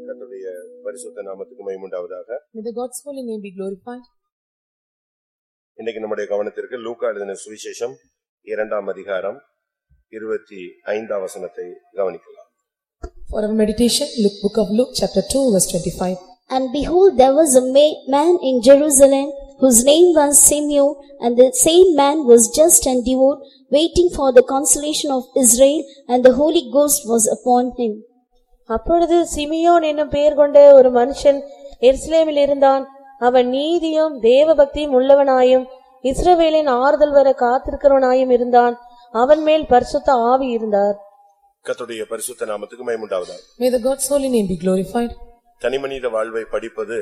கர்த்தருடைய பரிசுத்த நாமத்துக்கு மகிமுண்டாவதாக May the God's holy name be glorified. இன்னைக்கு நம்முடைய கவனத்திற்கு லூக்கா எழுதின சுவிசேஷம் இரண்டாம் அதிகாரம் இருபத்தி ஐந்தாம் வசனத்தை கவனிக்கலாம் For our meditation, Luke, book of Luke, chapter 2, verse 25. And behold, there was a ma- man in Jerusalem whose name was Simeon, and the same man was just and devout, waiting for the consolation of Israel, and the Holy Ghost was upon him. அப்பொழுது Simeon என்னும் பெயர் கொண்ட ஒரு மனுஷன் எருசலேமில் இருந்தான் அவன் நீதியும் தேவபக்தியும் உள்ளவனாயும் இஸ்ரவேலின் ஆறுதல் வர காத்திருக்கிறவனாயும் இருந்தான் அவன் மேல் பரிசுத்த ஆவி இருந்தார் கர்த்தருடைய பரிசுத்த நாமத்துக்கு மகிமுண்டாவதாக May the God's holy name be glorified. தனிமனித வாழ்வை படிப்பது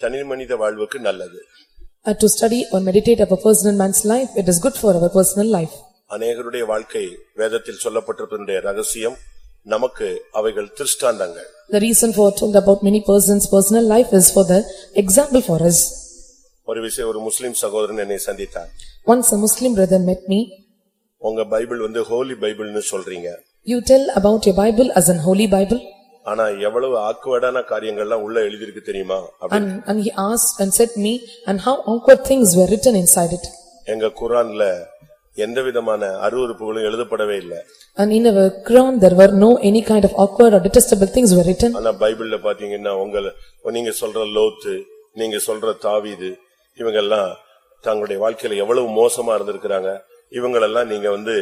தனிமனித வாழ்வுக்கு நல்லது And to study or meditate of a personal man's life, it is good for our personal life. அநேகருடைய வாழ்க்கை வேதத்தில் சொல்லப்பட்டிருப்பதனுடைய ரகசியம் நமக்கு அவைகள் திருஷ்டாந்தங்கள் The reason for told about many persons' personal life is for the example for us. ஒரு விஷயம் ஒரு முஸ்லிம் சகோதரன் என்னை சந்தித்தார் Once a Muslim brother met me, உங்க பைபிள் வந்து ஹோலி பைபிள்னு சொல்றீங்க you tell about your Bible as an holy Bible. ஆனா எவ்வளவு ஆக்குவடான காரியங்கள்லாம் உள்ள எழுதியிருக்கு தெரியுமா அப்படி And, and he asked and said me, and how awkward things were written inside it. எங்க குரான்ல எந்த விதமான அருவருப்புகளும் எழுதப்படவே இல்லை And in our Quran, there were no any kind of awkward or detestable things were written. ஆனா பைபிள்ல பாத்தீங்கன்னா உங்கள நீங்க சொல்ற லோத்து நீங்க சொல்ற தாவீது இவங்கெல்லாம் தங்களுடைய வாழ்க்கையில எவ்வளவு மோசமா இருந்திருக்கிறாங்க இவங்களெல்லாம் நீங்க வந்து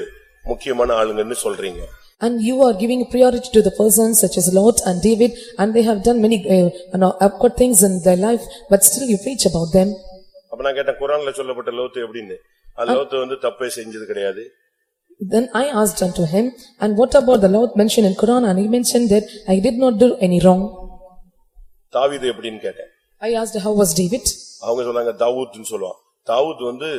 முக்கியமான ஆளுங்கன்னு சொல்றீங்க And you are giving priority to the persons such as Lot and David, and they have done many uh, you know, awkward things in their life, but still you preach about them. அப்ப நான் கேட்டேன் குரான்ல சொல்லப்பட்ட லோத்து எப்படின்னு அது லோத்து வந்து தப்பே செஞ்சது கிடையாது Then I asked unto him, and what about the Lord mentioned in Quran, and he mentioned that I did not do any wrong. தாவீது எப்படின்னு கேட்டேன் I asked how was David, அவங்க சொன்னாங்க தாவூத்னு சொல்லுவான் தாவூத் வந்து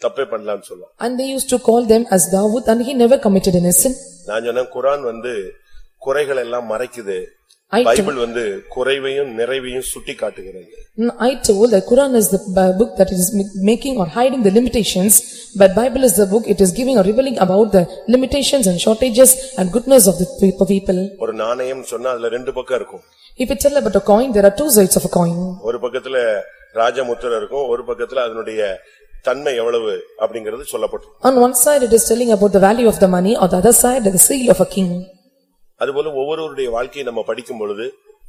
தப்பே பண்ணலாம்னு சொல்லுவான் and they used to call them as Dawood, and he never committed any sin. நான் சொன்னேன் குரான் வந்து குறைகள் எல்லாம் மறைக்குது I told, பைபிள் வந்து குறைவையும் நிறைவையும் சுட்டி காட்டுகிறது I told that Quran is the uh, book that is ma- making or hiding the limitations, but Bible is the book, it is giving or revealing about the limitations and shortages and goodness of the pe- people. ஒரு நாணயம் சொன்னா அதுல ரெண்டு பக்கம் இருக்கும் If you tell about a coin, there are two sides of a coin. ஒரு பக்கத்துல ராஜமுத்திரை இருக்கும் ஒரு பக்கத்துல அதனுடைய தன்மை எவ்வளவு அப்படிங்கிறது சொல்லப்பட்டிருக்கும் On one side, it is telling about the value of the money, on the other side, the seal of a king. அதுபோல ஒவ்வொருவருடைய வாழ்க்கையை நம்ம படிக்கும் பொழுது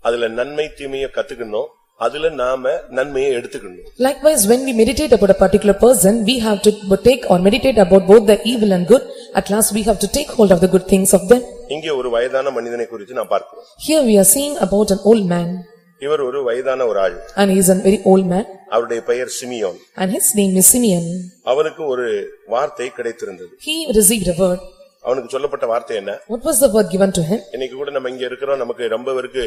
அதுல நன்மை தீமையை கத்துக்கணும் அதுல நாம நன்மையை எடுத்துக்கணும் Likewise, when we meditate about a particular person, we have to take or meditate about both the evil and good. At last, we have to take hold of the good things of them. இங்கே ஒரு வயதான மனிதனை குறித்து நான் பார்க்கிறோம் Here we are seeing about an old man, இவர் ஒரு வயதான ஒரு ஆள் and he is a very old man, அவருடைய பெயர் Simeon and his name is Simeon. அவனுக்கு ஒரு வார்த்தை கிடைத்திருந்தது He received a word. அவனுக்கு சொல்லப்பட்ட வார்த்தை என்ன What was the word given to him? இன்னைக்கு கூட நம்ம இங்க இருக்கிறோம் நமக்கு ரொம்ப பேருக்கு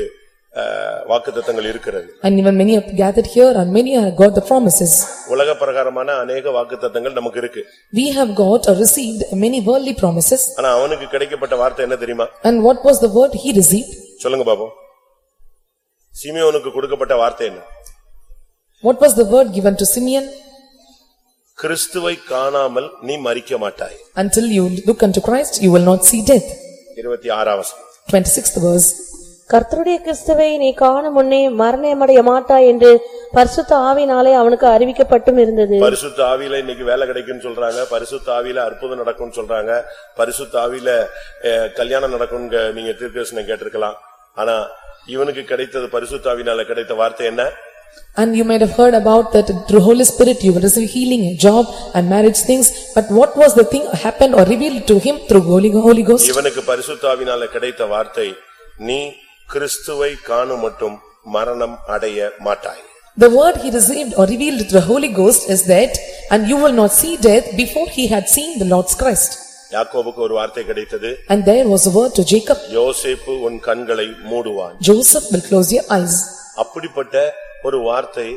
வாக்குத்தத்தங்கள் இருக்கிறது And even many have gathered here, and many have got the promises. உலக பிரகாரமான அநேக வாக்குத்தத்தங்கள் நமக்கு இருக்கு We have got or received many worldly promises. ஆனா அவனுக்கு கிடைக்கப்பட்ட வார்த்தை என்ன தெரியுமா And what was the word he received? சொல்லுங்க பாப்போம் சிமியோனுக்கு கொடுக்கப்பட்ட வார்த்தை என்ன? What was the word given to Simeon? கிறிஸ்துவை காணாமல் நீ மறிக்க மாட்டாய். Until you look unto Christ, you will not see death. இருபத்தி ஆறாம் வசனம். Twenty-sixth verse. கர்த்தருடைய கிறிஸ்துவை நீ காணும் முன்னே மரணமடைய மாட்டாய் என்று பரிசுத்த ஆவினாலே அவனுக்கு அறிவிக்கப்பட்டும் இருந்தது. பரிசுத்த ஆவியில இன்னைக்கு வேலை கிடைக்கும்னு சொல்றாங்க. பரிசுத்த ஆவியில அற்புதம் நடக்கும்னு சொல்றாங்க. பரிசுத்த ஆவியில கல்யாணம் நடக்கும்னு நீங்க தீர்க்கதரிசனம் கேட்டிருக்கலாம். ஆனா இவனுக்கு கிடைத்தது பரிசுத்த ஆவியினால கிடைத்த வார்த்தை என்ன And you might have heard about that through Holy Spirit you will receive healing, job and marriage things. But what was the thing happened or revealed to him through Holy Holy Ghost? இவனுக்கு பரிசுத்த ஆவியினால கிடைத்த வார்த்தை நீ கிறிஸ்துவை காணும் மட்டும் மரணம் அடைய மாட்டாய் The word he received or revealed through the Holy Ghost is that, and you will not see death before he had seen the Lord's Christ. யாக்கோபுக்கு ஒரு வார்த்தை கிடைத்தது And there was a word to Jacob, யோசேப்பு உன் கண்களை மூடுவான் Joseph will close your eyes. அப்படிப்பட்ட ஒரு வார்த்தை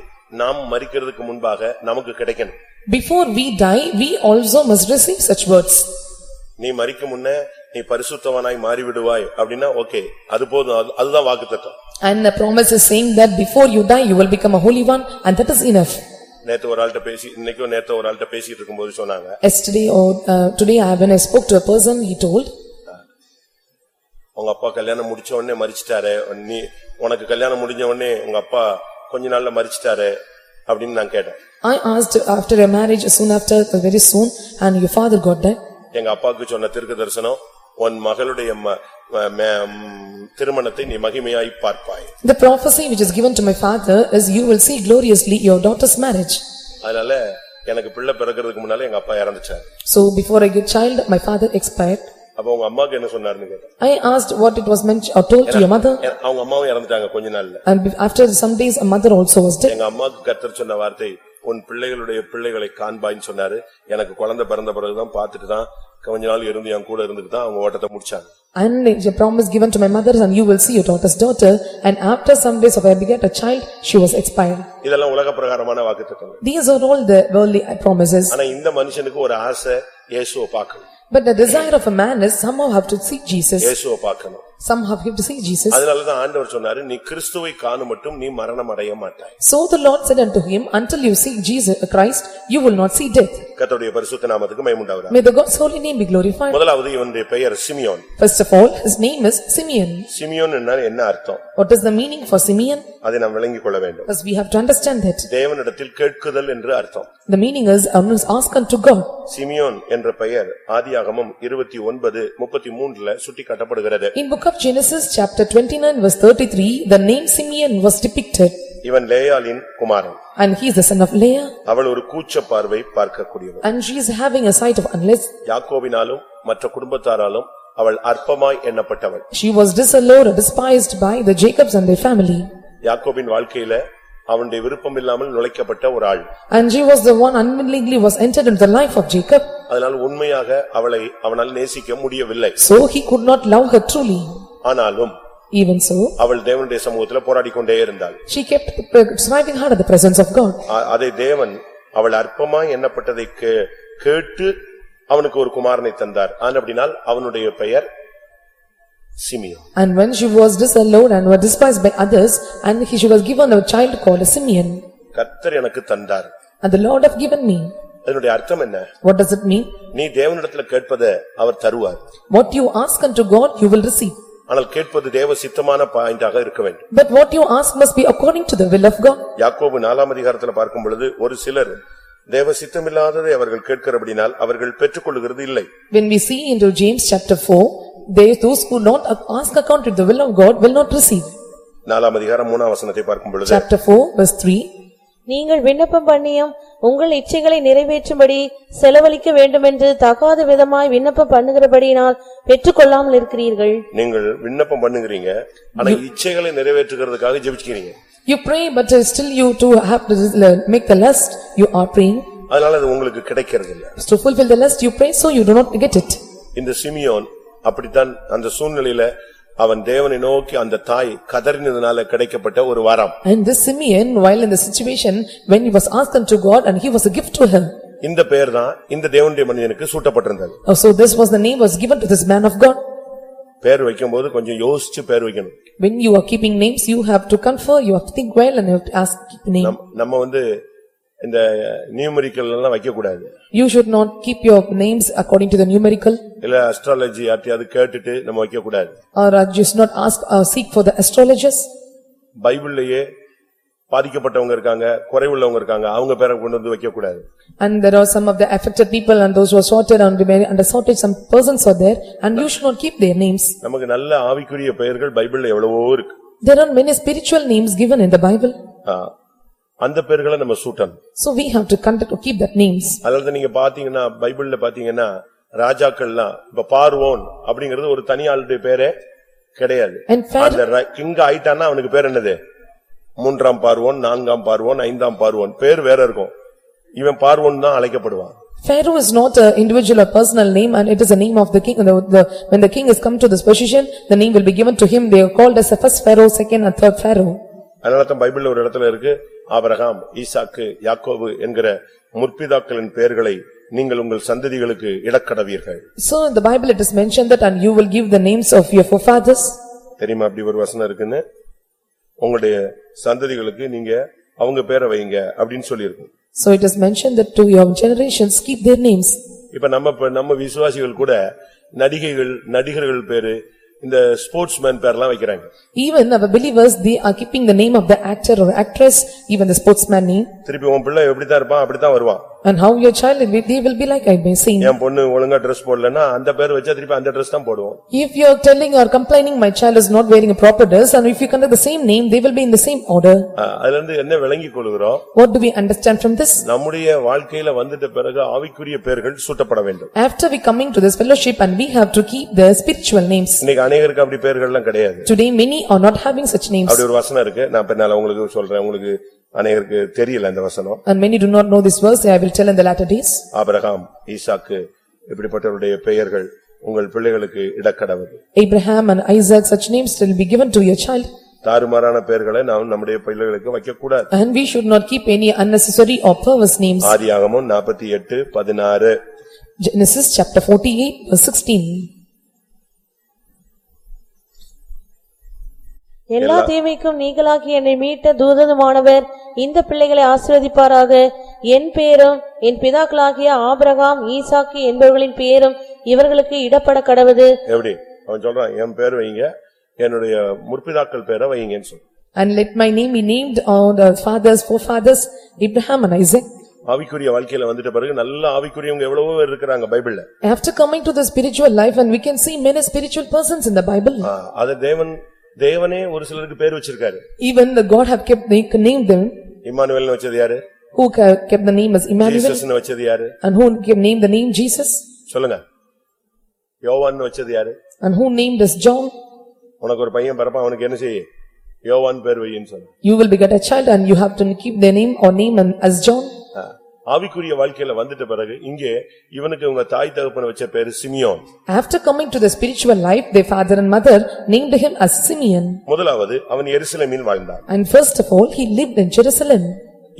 நாம் மரிக்கிறதுக்கு முன்பாக நமக்கு கிடைக்கணும் Before we die, we also must receive such words. நீ மரிக்கும் முன்ன நீ பரிசுத்தவனாய் மாறிவிடுவாய் அப்படின்னா ஓகே அது போதும் அது- அதுதான் வாக்குத்தத்தம் And the promise is saying that before you die, you will become a holy one and that is enough. நேத்து ஒரு ஆள்கிட்ட பேசி இன்னைக்கும் நேத்து ஒரு ஆள்கிட்ட பேசிட்டு இருக்கும்போது சொன்னாங்க. Yesterday or uh, today, I- when I spoke to a person, he told, உங்க அப்பா கல்யாணம் முடிச்ச உடனே மரிச்சிட்டாரு நீ உனக்கு கல்யாணம் முடிஞ்ச உடனே உங்க அப்பா கொஞ்ச நாள்ல மரிச்சிட்டாரு அப்படின்னு நான் கேட்டேன். I asked after your marriage, soon after, uh, very soon, and your father got. எங்க அப்பாவுக்கு சொன்ன தீர்க்க தரிசனம் உன் மகளுடைய ம், திருமணத்தை நீ மகிமையாய் பார்ப்பாய். The prophecy which is given to my father is you will see gloriously your daughter's marriage. அதனால எனக்கு பிள்ளை பிறக்கிறதுக்கு முன்னால எங்க அப்பா இறந்துச்சாரு So before I get child, my father expired. அப்ப உங்க அம்மாக்கு என்ன சொன்னாருன்னு கேட்டேன் I asked what it was mentioned or told to your mother. அவங்க அம்மாவும் இறந்துட்டாங்க கொஞ்ச நாள்ல. And after some days a mother also was dead. எங்க அம்மாக்கு கர்த்தர் சொன்ன வார்த்தை உன் பிள்ளைகளுடைய பிள்ளைகளை காண்பாய்ன்னு சொன்னாரு. எனக்கு குழந்தை பிறந்த பிறகுதான் பார்த்துட்டு தான் கொஞ்ச நாள் இருந்து என் கூட இருந்துட்டு தான் அவங்க ஓட்டத்தை முடிச்சாங்க. And the promise given to my mother and you will see your daughter's daughter and after some days of I beget a child, she was expired. இதெல்லாம் உலக பிரகாரமான வாக்குத்தத்தங்கள் These are all the worldly promises. ஆனா இந்த மனுஷனுக்கு ஒரு ஆசை இயேசுவை பார்க்கணும் But the desire of a man is somehow have to see Jesus, இயேசுவை பார்க்கணும் somehow have to see Jesus. அதனாலதான் ஆண்டவர் சொன்னாரு நீ கிறிஸ்துவை காணும் மட்டும் நீ மரணம் அடைய மாட்டாய் So the Lord said unto him, until you see Jesus Christ, you will not see death. கர்த்தருடைய பரிசுத்த நாமத்துக்கு மைமுண்டாவதா May the God's holy name be glorified. முதலாவது இவனுடைய பெயர் Simeon First of all, his name is Simeon. Simeon என்ன அர்த்தம் What is the meaning for Simeon? அதை நாம் விளங்கிக் கொள்ள வேண்டும் First we have to understand that. தேவனிடத்தில் கேட்குதல் என்று அர்த்தம் The meaning is, "I must ask unto God. Simeon என்ற பெயர் ஆதியாகமம் இருபத்தி ஒன்பது முப்பத்தி மூன்றுல சுட்டி காட்டப்படுகிறது In book of Genesis, chapter twenty-nine, verse thirty-three, the name Simeon was depicted. இவன் லேயாளின் குமாரன் And he is the son of Leah, அவள் ஒரு கூச்ச பார்வை பார்க்கக்கூடியவள் and she is having a sight of unless யாக்கோபினாலும் மற்ற குடும்பத்தாராலும் அவள் அற்பமாய் எண்ணப்பட்டவள் she was disallowed or despised by the Jacobs and their family. யாக்கோபின் வாழ்க்கையில அவனுடைய விருப்பம் இல்லாமல் நுழைக்கப்பட்ட ஒரு ஆள். And she was the one unwillingly was entered into the life of Jacob, அதனால் உண்மையாக அவளை அவனால் நேசிக்க முடியவில்லை. So he could not love her truly. ஆனாலும் Even so, அவள் தேவனுடைய சமூகத்துல போராடிக் கொண்டே இருந்தாள். she kept striving hard at the presence of God. அ- அதை தேவன் அவள் அற்பமாய் எண்ணப்பட்டதை கே- கேட்டு அவனுக்கு ஒரு குமாரனை தந்தார். ஆனபடினால் அவனுடைய பெயர் Simeon And when she was disallowed and were despised by others, and he- she was given a child called Simeon, கர்த்தர் எனக்கு தந்தார் and the Lord have given me. அதனுடைய அர்த்தம் என்ன What does it mean? நீ தேவனிடத்துல கேட்பதை அவர் தருவார் What you ask unto God, you will receive. ஆனால் கேட்பது தேவ சித்தமான பாயிண்டாக இருக்க வேண்டும் But what you ask must be according to the will of God. யாக்கோபு நாலாம் அதிகாரத்துல பார்க்கும் பொழுது ஒரு சிலர் தேவ சித்தமில்லாததை அவர்கள் கேட்கிறபடினால் அவர்கள் பெற்றுக்கொள்கிறது இல்லை When we see into James chapter four, they, those who not ask according to the will of God will not receive. நாலாம் அதிகாரம் மூணாம் வசனத்தை பார்க்கும் பொழுது Chapter four, verse three, நீங்கள் விண்ணப்பம் பண்ணியும் உங்கள் இச்சைகளை நிறைவேற்றும்படி செலவழிக்க வேண்டுமென்று தகாத விதமாய் விண்ணப்பம் பண்ணுகிறபடியினால் பெற்றுக்கொள்ளாமல் இருக்கிறீர்கள் நீங்கள் விண்ணப்பம் பண்ணுகிறீங்க ஆனா இச்சைகளை நிறைவேற்றுகிறதுக்காக ஜெபிச்சுக்கிறீங்க you pray but uh, still you to have to uh, make the lust, you are praying. அதனால அது உங்களுக்கு கிடைக்கிறது இல்ல To fulfill the lust you pray, so you do not get it. இந்த சிமியோன் அப்படித்தான் அந்த சூழ்நிலையில அவன் தேவனை நோக்கி அந்த தாய் கதறினதுனால கிடைக்கப்பட்ட ஒரு வரம் And this Simeon, while in the situation, when he was asked unto God and he was a gift to him. இந்த பெயர் தான் இந்த தேவனுடைய மனிதனுக்கு சூட்டப்பட்டிருந்தது Oh, So this was the name was given to this man of God. பேர் வைக்கும்போது கொஞ்சம் யோசிச்சு பேர் வைக்கணும் When you are keeping names, you have to confer, you have to think well and you have to ask keep name. நம்- நம்ம வந்து இந்த நியூமரிக்கல் எல்லாம் வைக்க கூடாது You should not keep your names according to the numerical இல்ல astrology யார்ட்டையாவது கேட்டுட்டு நம்ம வைக்க கூடாது or uh, just not ask or seek for the astrologers. பைபிள்லயே பாதிக்கப்பட்டவங்க இருக்காங்க குறைவுள்ளவங்க இருக்காங்க அவங்க பேரை கொண்டு வந்து வைக்க கூடாது And there are some of the affected people and those who are sorted and remain under sorted, some persons are there and you should not keep their names. நமக்கு நல்ல ஆவிக்குரிய பெயர்கள் பைபிள்ல எவ்வளவோ இருக்கு There are many spiritual names given in the Bible. அந்த பெயர்களை நம்ம சூட்டணும் So we have to conduct to keep that names. அதாவது நீங்க பாத்தீங்கன்னா பைபிள்ல பாத்தீங்கன்னா ராஜாக்கள்லாம் இப்ப பார்வோன் அப்படிங்கிறது ஒரு தனி ஆளுடைய பேரே கிடையாது And Pharaoh, அந்த கிங் ஆயிட்டான்னா அவனுக்கு பேர் என்னது மூன்றாம் பார்வோன் நான்காம் பார்வோன் ஐந்தாம் பார்வோன் பேர் வேற இருக்கும் இவன் பார்வோன் தான் அழைக்கப்படுவான் Pharaoh is not a individual or personal name and it is a name of the king. The, the, when the king has come to this position, the name will be given to him. They are called as the first Pharaoh, second and third Pharaoh. அதனால தான் பைபிள்ல ஒரு இடத்துல இருக்கு Abraham ஈசாக்கு யாக்கோபு என்கிற முற்பிதாக்களின் பெயர்களை நீங்கள் உங்கள் சந்ததிகளுக்கு இடக்கடவீர்கள் So in the Bible it is mentioned that and you will give the names of your forefathers. தெரியுமா அப்படி ஒரு வசனம் இருக்குன்னு உங்களுடைய சந்ததிகளுக்கு நீங்க அவங்க பேரை வைங்க அப்படின்னு சொல்லியிருக்கு So it is mentioned that to your generations keep their names. இப்ப நம்ம இப்ப நம்ம விசுவாசிகள் கூட நடிகைகள் நடிகர்கள் பேரு இந்த ஸ்போர்ட்ஸ்மேன் பேர்லாம் வைக்கிறாங்க Even our believers, they are keeping the name of the actor or actress, even the sportsman name. திருப்பி உன் பிள்ளை எப்படித்தான் இருப்பான் அப்படித்தான் வருவான் And how your child, will be- they will be like I may say. என் பொண்ணு ஒழுங்கா Dress போடலன்னா அந்த பேர் வச்சா திருப்பி அந்த Dress தான் போடுவோம் If you are telling or complaining, my child is not wearing a proper dress, and if you conduct the same name, they will be in the same order. அஹ் அதுல இருந்து என்ன விளங்கிக் கொள்கிறோம் What do we understand from this? நம்முடைய வாழ்க்கையில வந்துட்ட பிறகு ஆவிக்குரிய பெயர்கள் சூட்டப்பட வேண்டும் After we coming to this fellowship and we have to keep the spiritual names. இன்னைக்கு அநேகருக்கு அப்படி பேர்கள்லாம் கிடையாது Today, many are not having such names. அப்படி ஒரு வசனம் இருக்கு நான் பின்னால உங்களுக்கு சொல்றேன் உங்களுக்கு அநேகருக்கு தெரியல இந்த வசனம் And many do not know this verse, I will tell in the latter days. Abraham Isaac இப்படிப்பட்டவருடைய பெயர்கள் உங்கள் பிள்ளைகளுக்கு இடக்கடவது Abraham and Isaac, such names will be given to your child. தாறுமாறான பெயர்களை நாம் நம்முடைய பிள்ளைகளுக்கு வைக்கக்கூடாது And we should not keep any unnecessary or perverse names. ஆதியாகமும் நாற்பத்தி எட்டு பதினாறு Genesis chapter forty-eight verse sixteen. எல்லா தீமைக்கும் நீங்களாக்கி என்னை மீட்ட தூதனுமானவர் இந்த பிள்ளைகளை ஆசீர்வதிப்பாராக. என் பேரும் என் பிதாக்களாகிய ஆபிரகாம் ஈசாக்கு என்பவர்களின் பேரும் இவர்களுக்கு இடப்பட கடவது. எப்படி? அவன் சொல்றான் என் பேர் வைங்க என்னுடைய முற்பிதாக்கள் பேரை வைங்கன்னு சொல்லு. And let my name be named on the fathers, forefathers, Abraham and Isaac. ஆவிக்குரிய வாழ்க்கையில வந்துட்ட பிறகு நல்ல ஆவிக்குரியவங்க எவ்வளவோ பேர் இருக்கிறாங்க பைபிள்ல. After coming to the spiritual life and we can see many spiritual persons in the Bible. ஆ, அது தேவன் தேவனே ஒரு சிலருக்கு பேர் வச்சிருக்காரு Even the God have kept, they can name them, இம்மானுவேல்னு வச்சது யாரு who ca- kept the name as Emmanuel ஜீசஸ்னு வச்சது யாரு and who gave name the name Jesus சொல்லுங்க யோவான்னு வச்சது யாரு and who named as John. உனக்கு ஒரு பையன் பிறப்பான் அவனுக்கு என்ன செய்ய யோவான் பேர் வையின்னு சொல்லு You will beget a child and you have to keep their name or name and- as John. ஆ, ஆவிக்குரிய வாழ்க்கையில வந்துட்ட பிறகு இங்கே இவனுக்கு உங்க தாய் தகப்பன வச்ச பேரு Simeon After coming to the spiritual life, their father and mother named him as Simeon. முதலாவது அவன் எருசலேமில் வாழ்ந்தான் And first of all, he lived in Jerusalem.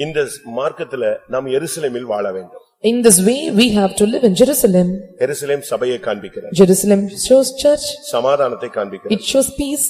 இந்த மார்க்கத்துல நாம் எருசலேமில் வாழ வேண்டும் In this way, we have to live in Jerusalem. எருசலேம் சபையை காண்பிக்கிறார் Jerusalem shows church, சமாதானத்தை காண்பிக்கிறார் it shows peace.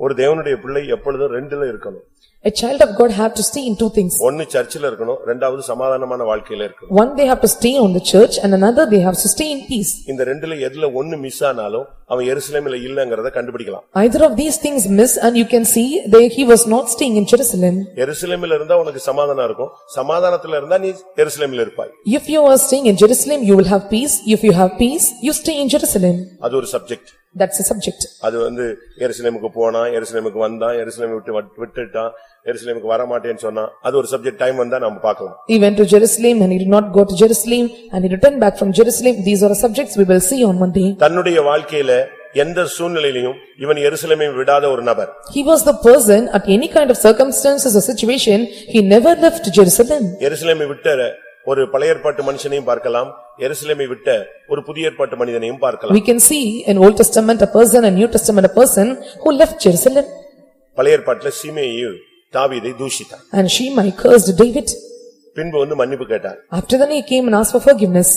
ஒரு தேவனுடைய பிள்ளை எப்பொழுதும் ரெண்டுல இருக்கணும் A child of God have to stay in two things. ஒன்னு சர்ச்சில் இருக்கணும் ரெண்டாவது சமாதானமான வாழ்க்கையில இருக்கணும் One, they have to stay on the church and another, they have to stay in peace. இந்த ரெண்டுல எதுல ஒன்னு மிஸ் ஆனாலும் அவன் எருசலேமில் இல்லங்கறத கண்டுபிடிக்கலாம் Either of these things miss and you can see that he was not staying in Jerusalem. எருசலேமில் இருந்தா உனக்கு சமாதானம் இருக்கும் சமாதானத்துல இருந்தா நீ எருசலேமில் இருப்பாய் If you are staying in Jerusalem, you will have peace. If you have peace, you stay in Jerusalem. அது ஒரு சப்ஜெக்ட் That's a subject. அது வந்து எருசலேமுக்கு போனான் எருசலேமுக்கு வந்தான் எருசலேமை விட்டு வட்- விட்டுட்டான் எருசலேமுக்கு வர மாட்டேன்னு சொன்னான் அது ஒரு சப்ஜெக்ட் டைம் வந்தா நம்ம பார்க்கலாம் He went to Jerusalem and he did not go to Jerusalem and he returned back from Jerusalem. These are the subjects we will see on one day. தன்னுடைய வாழ்க்கையில எந்த சூழ்நிலையிலும் இவன் எருசலேமை விடாத ஒரு நபர் He was the person at any kind of circumstances or situation, he never left Jerusalem. எருசலேமை விட்ட ஒரு பழைய ஏற்பாட்டு மனுஷனையும் பார்க்கலாம் எருசலேமை விட்ட ஒரு புதிய ஏற்பாட்டு மனிதனையும் பார்க்கலாம் We can see in Old Testament a person and New Testament a person who left Jerusalem பழைய ஏற்பாட்டுல சீமேயு தாவீதை தூஷித்தான் and Shimei cursed David. பின்பு வந்து மன்னிப்பு கேட்டான் After then he came and asked for forgiveness.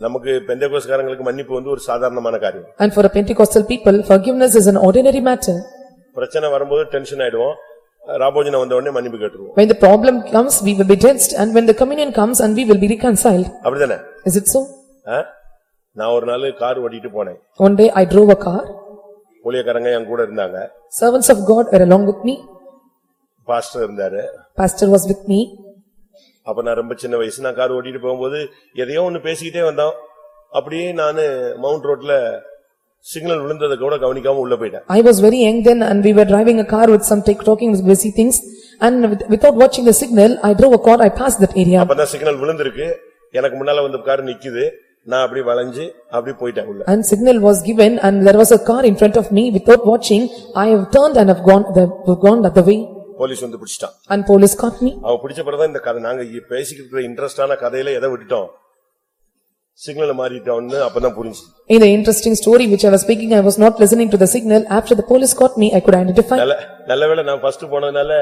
நமக்கு பெந்தகோஸ்காரங்களுக்கு மன்னிப்பு வந்து ஒரு சாதாரணமான காரியம் And for a Pentecostal people, forgiveness is an ordinary matter. பிரச்சனை வரும்போது டென்ஷன் ஆயிடுவோம் ராபோஜன வந்த உடனே மன்னிப்பு கேட்டுருவோம் When the problem comes, we will be tensed and when the communion comes and we will be reconciled. அப்படிதானே Is it so? ஆ? நான் ஒரு நாள் கார் ஓட்டிட்டு போனேன் One day I drove a car, ஊழியக்காரங்க என் கூட இருந்தாங்க servants of God were along with me, pastor இருந்தாரு pastor was with me. அப்ப நான் ரொம்ப சின்ன வயசு நான் கார் ஓட்டிட்டு போகும்போது எதையோ ஒண்ணு பேசிக்கிட்டே வந்தோம் அப்படியே நானு மவுண்ட் ரோட்ல சிக்னல் விழுந்ததை கூட கவனிக்காம உள்ள போயிட்டேன் I was very young then and we were driving a car with some take talking with busy things and with- without watching the signal, I drove a car, I passed that area. அப்பதான் signal விழுந்திருக்கு எனக்கு முன்னால வந்து car நிக்குது நான் அப்படி வளைஞ்சு அப்படி போயிட்டேன் உள்ள And signal was given and there was a car in front of me without watching, I have turned and have gone the, gone the other way police வந்து பிடிச்சிட்டான் and police caught me. அவன் பிடிச்ச பிறகுதான் இந்த கதை நாங்க இ- பேசிக்கிட்டு இருக்கிற இன்ட்ரெஸ்டான கதையில எதை விட்டுட்டோம் சிக்னல் மாறிட்டோம்னு அப்பதான் புரிஞ்சு In the interesting story which I was speaking, I was not listening to the signal. After the police caught me, I could identify. நல்ல நல்ல வேளை நான் ஃபர்ஸ்ட் போனதுனால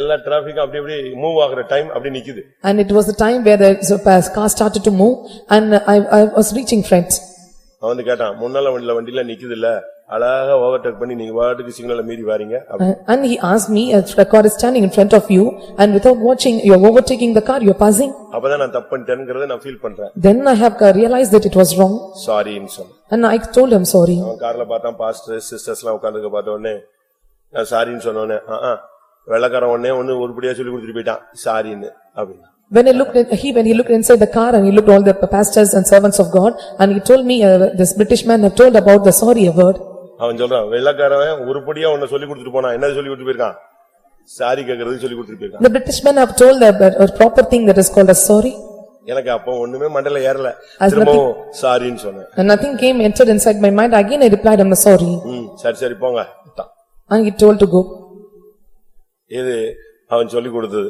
எல்லா டிராபிக்கும் அப்படி அப்படி மூவ் ஆகுற டைம் அப்படி நிக்குது And it was the time where the so, uh, car started to move and I, I was reaching front. அவன் வந்து கேட்டான் முன்னால வண்டியில வண்டியில நிக்குது இல்ல அழகா ஓவர்டேக் பண்ணி நீங்க வாட்டுக்கு சிக்னலை மீறி வாரீங்க அப்படி. Uh, And he asked me, as the car is standing in front of you and without watching, you are overtaking the car, you are passing. அப்பதான் நான் தப்பு பண்ணிட்டேங்கிறத நான் ஃபீல் பண்றேன் Then I have uh, realized that it was wrong சாரின்னு சொன்னேன் and I told him sorry. அவன் கார்ல பார்த்தான் பாஸ்டர் சிஸ்டர்ஸ் எல்லாம் உட்காந்துக்க பார்த்த உடனே நான் சாரின்னு சொன்ன உடனே ஆ, ஆ, வெள்ளைக்காரன் உடனே ஒண்ணு உருப்படியா சொல்லி கொடுத்துட்டு போயிட்டான் சாரின்னு அப்படின்னு When I looked, at- he, when he looked inside the car and he looked all the pastors and servants of God and he told me, uh, this British man have told about the sorry word. அவன் சொல்றான் வெள்ளைக்காரன் உருப்படியா உன்னை சொல்லி கொடுத்துட்டு போனான் என்ன சொல்லி கொடுத்துட்டு போயிருக்கான் சாரி கேக்குறதுக்கு சொல்லி கொடுத்துட்டு போயிருக்கான் The British men have told the a proper thing that is called as sorry. எனக்கு அப்போ ஒண்ணுமே மண்டல ஏறல திரும்பவும் சாரின்னு சொன்னேன் And nothing came entered inside my mind. Again I replied, I'm sorry. ம் சரி சரி போங்க. And he told to go. இது அவன் சொல்லி கொடுத்தது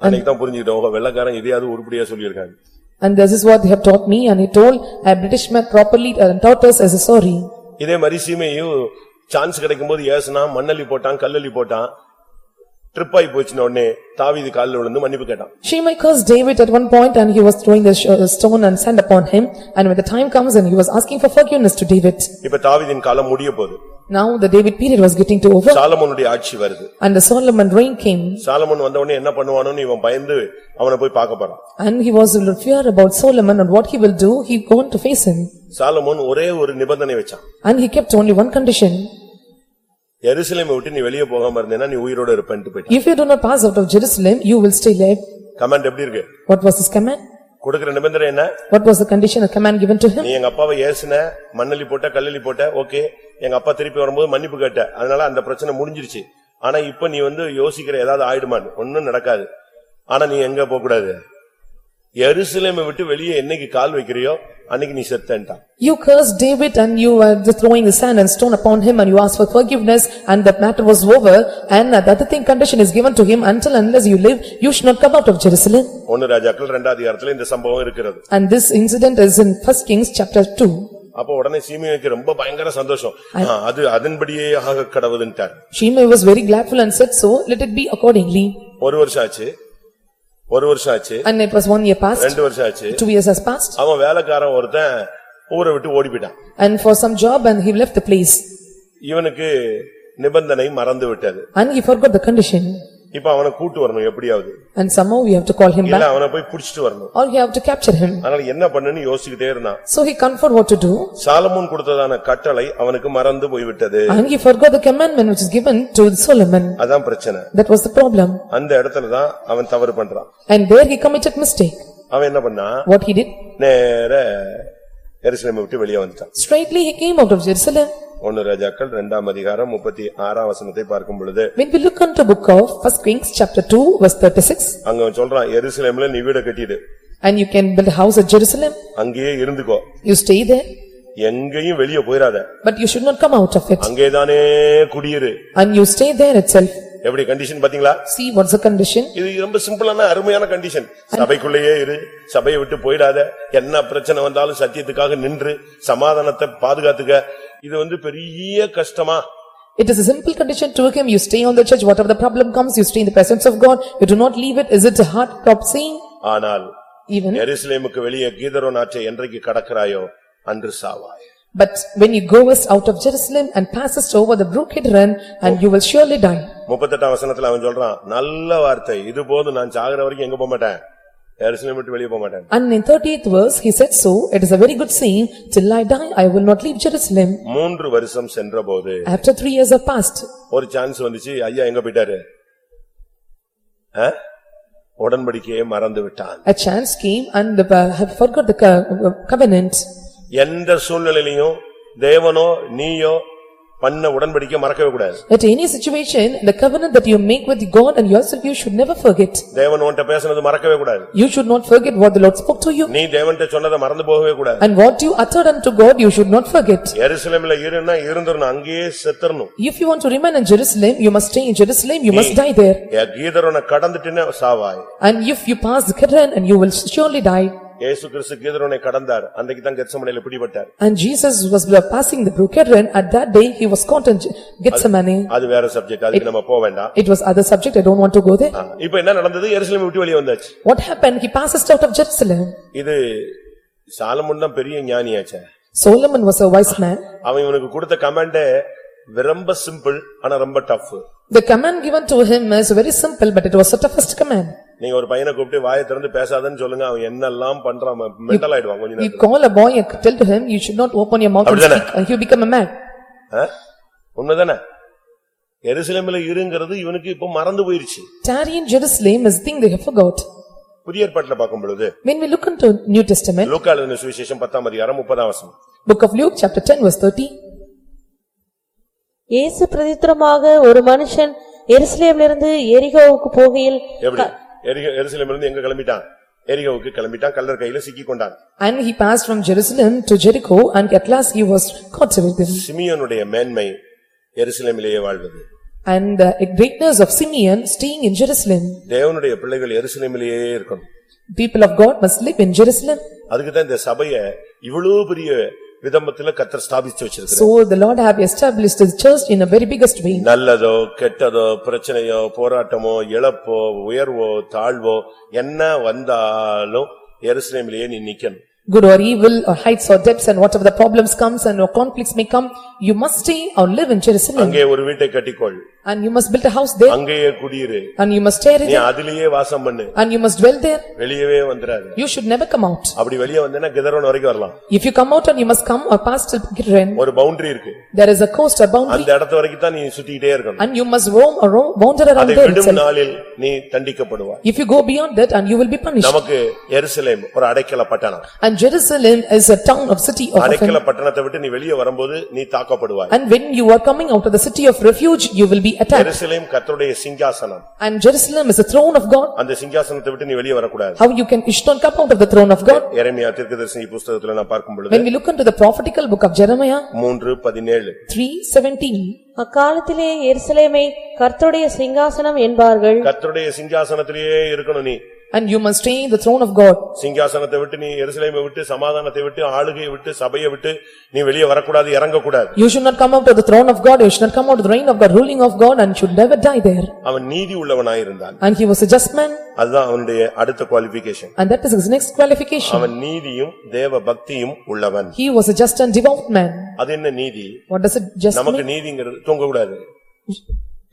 அன்னைக்கு தான் புரிஞ்சுக்கிட்டோம் உங்க வெள்ளைக்காரன் இதையாவது உருப்படியா சொல்லியிருக்காங்க And this is what they have taught me and he told a British man properly uh, taught us as a sorry. இதே மாதிரி சீமையும் சான்ஸ் கிடைக்கும் போது ஏசுனா மண்ணள்ளி போட்டான் கல்லள்ளி போட்டான் ட்ரிப் ஆகி போச்சுன உடனே தாவீது காலில் விழுந்து மன்னிப்பு கேட்டான் Shimei cursed David at one point and he was throwing the sh- uh, stone and sand upon him. And when the time comes and he was asking for forgiveness to David. இப்ப தாவீதின் காலம் முடிய போகுது Now the David period was getting to over சாலமோனுடைய ஆட்சி வருது and the Solomon reign came. Solomon வந்த உடனே என்ன பண்ணுவானோன்னு இவன் பயந்து அவனை போய் பார்க்க போறான் And he was in fear about Solomon and what he will do, he going to face him. Solomon ஒரே ஒரு நிபந்தனை வச்சான். And he kept only one condition. எருசலேமை விட்டு நீ வெளியே போகாம இருந்தேன்னா நீ உயிரோட இருப்பேன்ட்டு போயிட்டான். If you do not pass out of Jerusalem, you will stay there. Command எப்படி இருக்கு? What was his command? கொடுக்கிற நிபந்தனை என்ன? What was the condition, a command given to him? நீ எங்க அப்பாவை ஏசுன மண்ணள்ளி போட்ட கல்லள்ளி போட்ட ஓகே. எங்க அப்பா திருப்பி வரும்போது மன்னிப்பு கேட்ட. அதனால அந்த பிரச்சனை முடிஞ்சிருச்சு. ஆனா இப்ப நீ வந்து யோசிக்கிற ஏதாவது ஆயிடுமான்னு. ஒண்ணும் நடக்காது. ஆனா நீ எங்க போக கூடாது எருசலேமை விட்டு வெளியே என்னைக்கு கால் வைக்கிறியோ அன்னைக்கு நீ செத்தன்ட்டான் You cursed David and you were just throwing the sand and stone upon him and you asked for forgiveness and the matter was over and the other thing condition is given to him until unless you live, you should not come out of Jerusalem. ஒன்னு ராஜாக்கள் ரெண்டாவது அதிகாரத்துல இந்த சம்பவம் இருக்கிறது And this incident is in first Kings chapter two. அப்ப உடனே சீமைக்கு ரொம்ப பயங்கர சந்தோஷம் ஆ, அது அதன்படியே ஆக கடவுதுன்ட்டார் Shimei was very gladful and said so, let it be accordingly. ஒரு வருஷம் ஆச்சு ஒரு வருஷம் ஆச்சு And it was one year past, ரெண்டு வருஷம் ஆச்சு two years has passed அவன் வேலைக்காரன் ஒருத்தன் ஊரை விட்டு ஓடி போயிட்டான் and for some job and he left the place. இவனுக்கு நிபந்தனை மறந்து விட்டது And he forgot the condition இப்ப அவனை கூட்டு வரணும் எப்படியாவது and somehow we have to call him இல்ல back அவனை போய் புடிச்சிட்டு வரணும் or you have to capture him. அதனால என்ன பண்ணுன்னு யோசிச்சுக்கிட்டே இருந்தான் So he confirmed what to do Solomon கொடுத்ததான கட்டளை அவனுக்கு மறந்து போய்விட்டது and he forgot the commandment which is given to Solomon. அதான் பிரச்சனை That was the problem. அந்த இடத்துலதான் அவன் தவறு பண்றான் And there he committed mistake. அவன் என்ன பண்ணான் What he did? நேர எருசலேமை விட்டு வெளியே வந்துட்டான் Straightly he came out of Jerusalem. ஒன்னு ராஜாக்கள் இரண்டாம் அதிகாரம் முப்பத்தி ஆறாம் வசனத்தை பார்க்கும் பொழுது When we look into book of first Kings chapter two verse thirty-six அங்க அவன் சொல்றான் எருசலேம்ல நீ வீட கட்டிடு and you can build a house at Jerusalem, அங்கேயே இருந்துக்கோ you stay there, எங்கேயும் வெளியே போயிராத but you should not come out of it அங்கேதானே குடியிரு and you stay there itself. எப்படி கண்டிஷன் பாத்தீங்களா See what's the condition? இது ரொம்ப சிம்பிளான அருமையான கண்டிஷன் சபைக்குள்ளேயே இரு சபையை விட்டு போயிடாத என்ன பிரச்சனை வந்தாலும் சத்தியத்துக்காக நின்று சமாதானத்தை பாதுகாத்துக்க இது வந்து பெரிய கஷ்டமா It is a simple condition to him, you stay on the church, whatever the problem comes, you stay in the presence of God, you do not leave it, is it a hard crop saying? ஆனால் Even, எருசலேமுக்கு வெளியே கீதரோ நாற்றை என்றைக்கு கடக்கிறாயோ அன்று சாவாய் but when you goest out of Jerusalem and passest over the brook Kidron, and you will surely die. முப்பத்தெட்டாம் வசனத்துல அவன் சொல்றான் நல்ல வார்த்தை இது போதும் நான் சாகுற வரைக்கும் எங்க போக மாட்டேன் எருசலேம் விட்டு வெளியே போக மாட்டேன் And in thirtieth verse, he said so, it is a very good saying, till I die, I will not leave Jerusalem. மூன்று வருஷம் சென்றபோது After three years have passed, ஒரு சான்ஸ் வந்துச்சு ஐயா எங்க போயிட்டாரு ஆ? உடன்படிக்கையை மறந்து விட்டான் a chance came and uh, have forgot the co- covenant. எந்த சூழ்நிலையிலும் தேவனோ நீயோ பண்ண உடன்படிக்கை மறக்கவே கூடாது At any situation, the covenant that you make with God and yourself, you should never forget. தேவன் உன்கிட்ட பேசுனது மறக்கவே கூடாது You should not forget what the Lord spoke to you. நீ தேவன்கிட்ட சொன்னதை மறந்து போகவே கூடாது And what you uttered unto God, you should not forget. எருசலேம்ல இருன்னா இருந்துடணும் அங்கேயே செத்துறணும் If you want to remain in Jerusalem, you must stay in Jerusalem, you must die there. கீதரனை கடந்துட்டுன்னு சாவாய் And if you pass the Kidron, and you will surely die. இயேசு கிறிஸ்து கீதரோனை கடந்தார் அன்றைக்கு தான் கெத்சமனையில பிடிபட்டார் And Jesus was passing the brook Kidron, at that day he was caught in Gethsemane. அது வேற subject அதுக்கு நம்ம போக வேண்டாம் It was other subject, I don't want to go there. இப்ப என்ன நடந்தது எருசலேம் விட்டு வெளியே வந்தாச்சு What happened? He passes out of Jerusalem. இது சாலமன் தான் பெரிய ஞானியாச்சே Solomon was a wise man. அவன் இவனுக்கு கொடுத்த கமாண்டே ரொம்ப சிம்பிள் ஆனா ரொம்ப tough The command given to him is very simple, but it was the toughest command. நீங்க ஒரு பையனை கூப்பிட்டு வாயை திறந்து பேசாதன்னு சொல்லுங்க அவன் என்னெல்லாம் பண்றான் மெண்டல் ஆயிடுவான் கொஞ்ச You நேரத்துல call a boy and tell to him, you should not open your mouth and அப்படிதானே? speak, and he will become a man. ஆ? உண்மைதானே எருசலேமில் இருங்கிறது இவனுக்கு இப்ப மறந்து போயிருச்சு Tarry in Jerusalem is thing they have forgot. புதிய ஏற்பாட்டுல பார்க்கும் பொழுது When we look into New Testament, லூக்கா எழுதின சுவிசேஷம் பத்தாம் அதிகாரம் முப்பதாம் வசனம் book of Luke, chapter ten, verse thirty. இயேசு பிரதித்திரமாக ஒரு மனுஷன் எருசலேமிலிருந்து எரிகோவுக்கு போகையில் எப்படி எருசலேமிலிருந்து எங்க கிளம்பிட்டான் எரிகோவுக்கு கிளம்பிட்டான் கல்லர் கையில சிக்கி கொண்டான் And he passed from Jerusalem to Jericho, and at last he was caught with them. சிமியோனுடைய மேன்மை எருசலேமிலேயே வாழ்வது And the greatness of Simeon staying in Jerusalem. தேவனுடைய பிள்ளைகள் எருசலேமிலேயே இருக்கணும் People of God must live in Jerusalem. அதுக்குதான் இந்த சபைய இவ்வளவு பெரிய விதம்பத்துல கத்தர் ஸ்தாபிச்சு வச்சிருக்கிறார் So the Lord have established his church in a very biggest way. நல்லதோ கெட்டதோ பிரச்சனையோ போராட்டமோ இழப்போ உயர்வோ தாழ்வோ என்ன வந்தாலும் எருசலேமிலேயே நீ நிக்கணும் Good or evil, or heights or depths, and whatever the problems comes and or conflicts may come, you must stay or live in Jerusalem. அங்கே ஒரு வீட்டை கட்டிக்கொள் And you must build a house there, அங்கேயே குடியிரு and you must stay நீ there, அதிலேயே வாசம் பண்ணு and you must dwell there. வெளியவே வந்துடாது You should never come out. அப்படி வெளியே வந்தேன்னா கிதரோன் வரைக்கும் வரலாம் If you come out and you must come or pass till Gidron, ஒரு பவுண்டரி இருக்கு there is a coast or boundary, அந்த இடத்து வரைக்கும் தான் நீ சுத்திக்கிட்டே இருக்கணும் and you must roam or roam, wander around அதை there விடும் itself. நாளில் நீ தண்டிக்கப்படுவாய் If you go beyond that, and you will be punished. நமக்கு எருசலேம் ஒரு அடைக்கல பட்டணம் And Jerusalem is a town of city of Adaikala offense. பட்டணத்தை விட்டு நீ வெளியே வரும்போது நீ தாக்கப்படுவாய் And when you are coming out of the city of refuge, you will be attacked. எருசலேம் கர்த்தருடைய சிங்காசனம் And Jerusalem is a throne of God. அந்த சிங்காசனத்தை விட்டு நீ வெளியே வரக்கூடாது How you can, you should not come out of the throne of God. எரேமியா தீர்க்கதரிசி புஸ்தகத்துல நான் பார்க்கும் பொழுது When we look into the prophetical book of Jeremiah, மூன்று பதினேழு three seventeen. அக்காலத்திலே எருசலேமை கர்த்தருடைய சிங்காசனம் என்பார்கள் கர்த்தருடைய சிங்காசனத்திலேயே இருக்கணும் நீ And you must stay in the throne of God. சிங்காசனத்தை விட்டு நீ எருசலேமை விட்டு சமாதானத்தை விட்டு ஆளுகையை விட்டு சபையை விட்டு நீ வெளியே வரக்கூடாது இறங்கக்கூடாது You should not come out of the throne of God, you should not come out of the reign of God, ruling of God, and should never die there. அவன் நீதி உள்ளவனாயிருந்தான் And he was a just man, அதுதான் அவனுடைய அடுத்த qualification and that is his next qualification. அவன் நீதியும் தேவ பக்தியும் உள்ளவன் He was a just and devout man. அது என்ன நீதி What does it just நமக்கு mean? நீதிங்கிறது தூங்கக்கூடாது A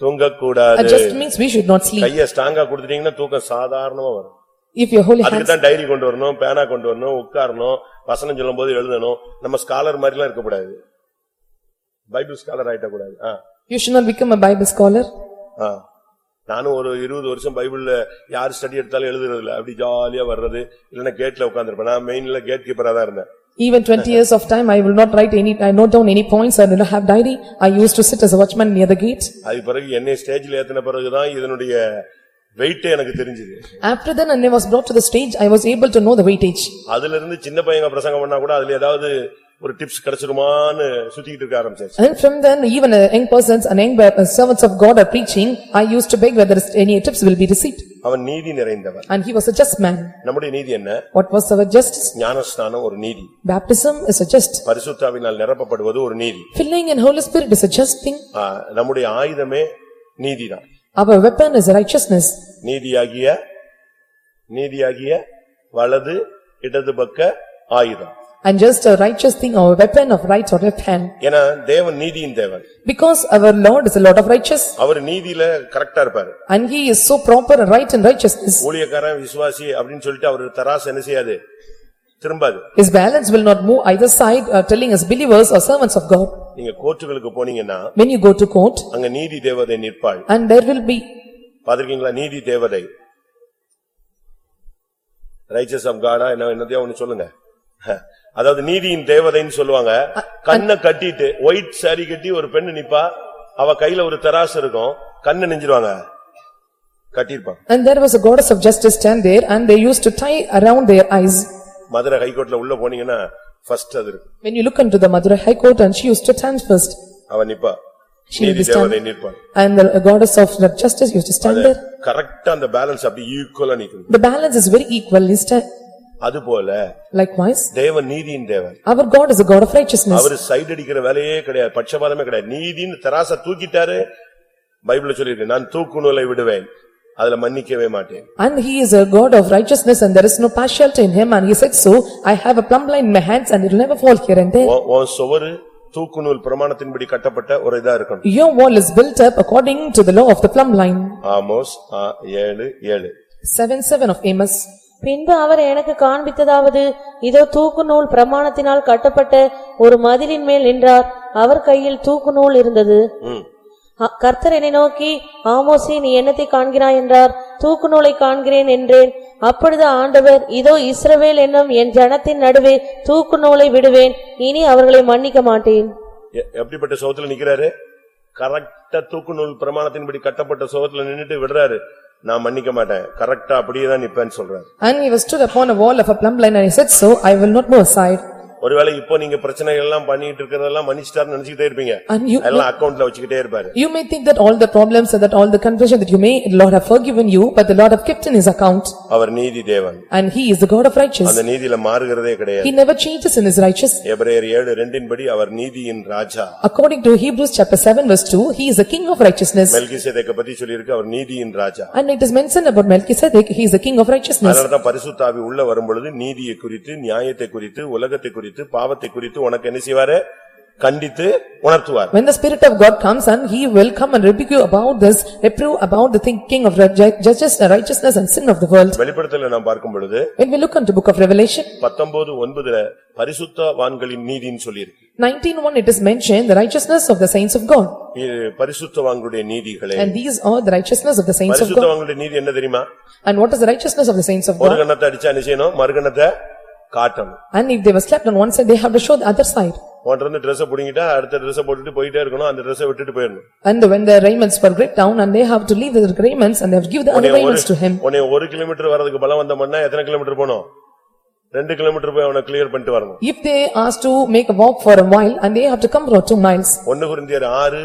தூங்கக்கூடாது. Just means we should not sleep. கைய ஸ்ட்ராங்கா கொடுத்துட்டீங்கன்னா தூக்கம் சாதாரணமா வரும். If your holy அதுக்கு hands, தான் டைரி கொண்டு வரணும் பேனா கொண்டு வரணும் உட்காரணும் வசனம் சொல்லும் போது எழுதணும். நம்ம ஸ்காலர் மாதிரிலாம் இருக்கக்கூடாது. பைபிள் ஸ்காலர் ஆயிட்ட கூடாது you should not become a Bible scholar. நானும் ஒரு இருபது வருஷம் பைபிள்ல யார் ஸ்டடி எடுத்தாலும் எழுதுறது இல்ல அப்படி ஜாலியா வர்றது. இல்லன்னா கேட்ல உட்கார்ந்திருப்பேன். நான் மெயின்ல கேட் கீப்பரா தான் இருந்தேன். Even twenty years of time, I will not write any, I note down any points, I will not have diary. I used to sit as a watchman near the gate. அது பிறகு என்னை ஸ்டேஜ்ல ஏத்தின பிறகுதான் இதனுடைய வெயிட்டே எனக்கு தெரிஞ்சது After then, when I was brought to the stage, I was able to know the weightage. அதுல இருந்து சின்ன பையங்க பிரசங்கம் பண்ணா கூட அதுல ஏதாவது ஒரு டிப்ஸ் கிடைச்சிருமான்னு சுத்திக்கிட்டு இருக்க ஆரம்பிச்சாச்சு And from then, even uh, young persons and young uh, servants of God are preaching, I used to beg whether any tips will be received. அவன் நீதி நிறைந்தவன் And he was a just man. நம்முடைய நீதி என்ன What was our justice? ஞானஸ்நானம் ஒரு நீதி Baptism is a just. பரிசுத்தாவினால் நிரப்பப்படுவது ஒரு நீதி Filling in Holy Spirit is a just thing. ஆ, நம்முடைய ஆயுதமே நீதிதான் Our weapon is righteousness. நீதியாகிய நீதியாகிய வலது இடது பக்க ஆயுதம் And just a righteous thing, our weapon of right or left hand. ஏன்னா தேவன் நீதியின் தேவன் Because our Lord is a Lord of righteous. அவர் நீதியில கரெக்டா இருப்பாரு And he is so proper and right in righteousness. ஊழியக்காரன் விசுவாசி அப்படின்னு சொல்லிட்டு அவர் தராசு என்ன செய்யாது திரும்பாது His balance will not move either side, uh, telling us believers or servants of God. நீங்க கோர்ட்டுகளுக்கு போனீங்கன்னா When you go to court, அங்க நீதி தேவதை நிற்பாள் and there will be, பாத்திருக்கீங்களா நீதி தேவதை ரைச்சஸ் ஆஃப் காடா என்ன என்னதையா ஒண்ணு சொல்லுங்க அதாவது நீதியின் தேவதைன்னு சொல்லுவாங்க கண்ணை கட்டிட்டு ஒயிட் saree கட்டி ஒரு பெண்ணு நிப்பா அவ கையில ஒரு தராசு இருக்கும் கண்ணை நெஞ்சிருவாங்க கட்டியிருப்பாங்க and there was a goddess of justice stand there, and they used to tie around their eyes. Madurai ஹைகோர்ட்ல உள்ள போனீங்கன்னா ஃபர்ஸ்ட் அது இருக்கு When you look into the Madurai High Court, and she used to stand first. அவ நிப்பா She will நீதி be stand- தேவதை நிற்பாள் And the goddess of justice used to stand there. கரெக்டா அந்த balance அப்படி ஈக்குவலா நிக்குது The balance is very equally sta- அதுபோல Likewise, தேவன் நீதியின் தேவன் our God is a God of righteousness. அவரு சைடு அடிக்கிற வேலையே கிடையாது பட்சபாதமே கிடையாது நீதின்னு தராச தூக்கிட்டாரு பைபிள்ல சொல்லிருக்கு நான் தூக்கு நூலை விடுவேன் அதுல மன்னிக்கவே மாட்டேன் And he is a God of righteousness and there is no partiality in him and he said so, I have a plumb line in my hands and it will never fall here and there. உன்- உன் சுவரு தூக்கு நூல் பிரமாணத்தின்படி கட்டப்பட்ட ஒரு இதா இருக்கணும் Your wall is built up according to the law of the plumb line. Amos ஆ, ஏழு ஏழு Seven seven of Amos. பின்பு அவர் எனக்கு காண்பித்ததாவது இதோ தூக்கு நூல் பிரமாணத்தினால் கட்டப்பட்ட ஒரு மதிலின் மேல் நின்றார். அவர் கையில் தூக்கு நூல் இருந்தது. கர்த்தர் என்னை நோக்கி ஆமோசே நீ என்னத்தை காண்கிறாய்? என்றார். தூக்கு நூலை காண்கிறேன் என்றேன். அப்பொழுது ஆண்டவர் இதோ இஸ்ரவேல் என்னும் என் ஜனத்தின் நடுவே தூக்கு நூலை விடுவேன். இனி அவர்களை மன்னிக்க மாட்டேன். எப்படிப்பட்ட சோகத்துல நிக்கிறாரு? கரெக்டா தூக்கு நூல் பிரமாணத்தின்படி கட்டப்பட்ட சோகத்துல நின்னுட்டு விடுறாரு. நான் மன்னிக்க மாட்டேன் கரெக்ட்டா அப்படியே தான் நிப்பேன்னு சொல்றாரு And he was stood upon a wall of a plumb line and he said so, I will not move aside. ஒருவேளை இப்போ நீங்க பிரச்சனைகள் எல்லாம் பண்ணிட்டு இருக்கிறதெல்லாம் மன்னிச்சிட்டாருன்னு நினைச்சுக்கிட்டே இருப்பீங்க And you, எல்லாம் அக்கவுண்ட்ல வச்சுக்கிட்டே இருப்பாரு you may think that all the problems and that all the confusion that you may, the Lord have forgiven you, but the Lord have kept in his account. அவர் நீதி தேவன் And he is the God of righteous. அந்த நீதியில மாறுகிறதே கிடையாது He never changes in his righteous. எபிரேயர் ஏழு ரெண்டின்படி அவர் நீதியின் ராஜா According to Hebrews chapter seven verse two, he is the king of righteousness. மெல்கிசேதேக்க பத்தி சொல்லியிருக்கு அவர் நீதியின் ராஜா And it is mentioned about Melchizedek, he is the king of righteousness. அதனாலதான் பரிசுத்தாவி உள்ள வரும்பொழுது நீதியை குறித்து நியாயத்தை குறித்து உலகத்தை குறித்து பாவத்தை குறித்து உனக்கு என்ன செய்வாரு கண்டித்து உணர்த்துவார் When the spirit of God comes and he will come and rebuke you about this, reprove about the thinking of ju- justice, righteousness and sin of the world. வெளிப்படத்துல நாம் பார்க்கும் பொழுது When we look into book of Revelation, பத்தொன்பது ஒன்பதுல பரிசுத்தவான்களின் நீதின்னு சொல்லியிருக்கு nineteen one, it is mentioned the righteousness of the saints of God. இது பரிசுத்தவான்களுடைய நீதிகளே And these are the righteousness of the saints of God. பரிசுத்தவான்களுடைய நீதி என்ன தெரியுமா And what is the righteousness of the saints of ஒரு God? கண்ணத்தை அடிச்சா என்ன செய்யணும் மறுகணத்தை காட்டணும் And if they were slapped on one side, they have to show the other side. உன்கிட்ட இருந்து ட்ரெஸ் புடிங்கிட்டா அடுத்த ட்ரெஸ் போட்டுட்டு போயிட்டே இருக்கணும் அந்த ட்ரெஸ்ஸை விட்டுட்டு போயிடணும் And when the raiments were gripped down and they have to leave the raiments and they have to give the other raiments to him. உன்னை ஒரு கிலோமீட்டர் வரதுக்கு பலவந்தம்னா எத்தனை கிலோமீட்டர் போகணும் ரெண்டு கிலோமீட்டர் போய் அவனை கிளியர் பண்ணிட்டு வரணும் If they ask to make a walk for a while and they have to come for two miles. ஒன்னு குருந்தியர் ஆறு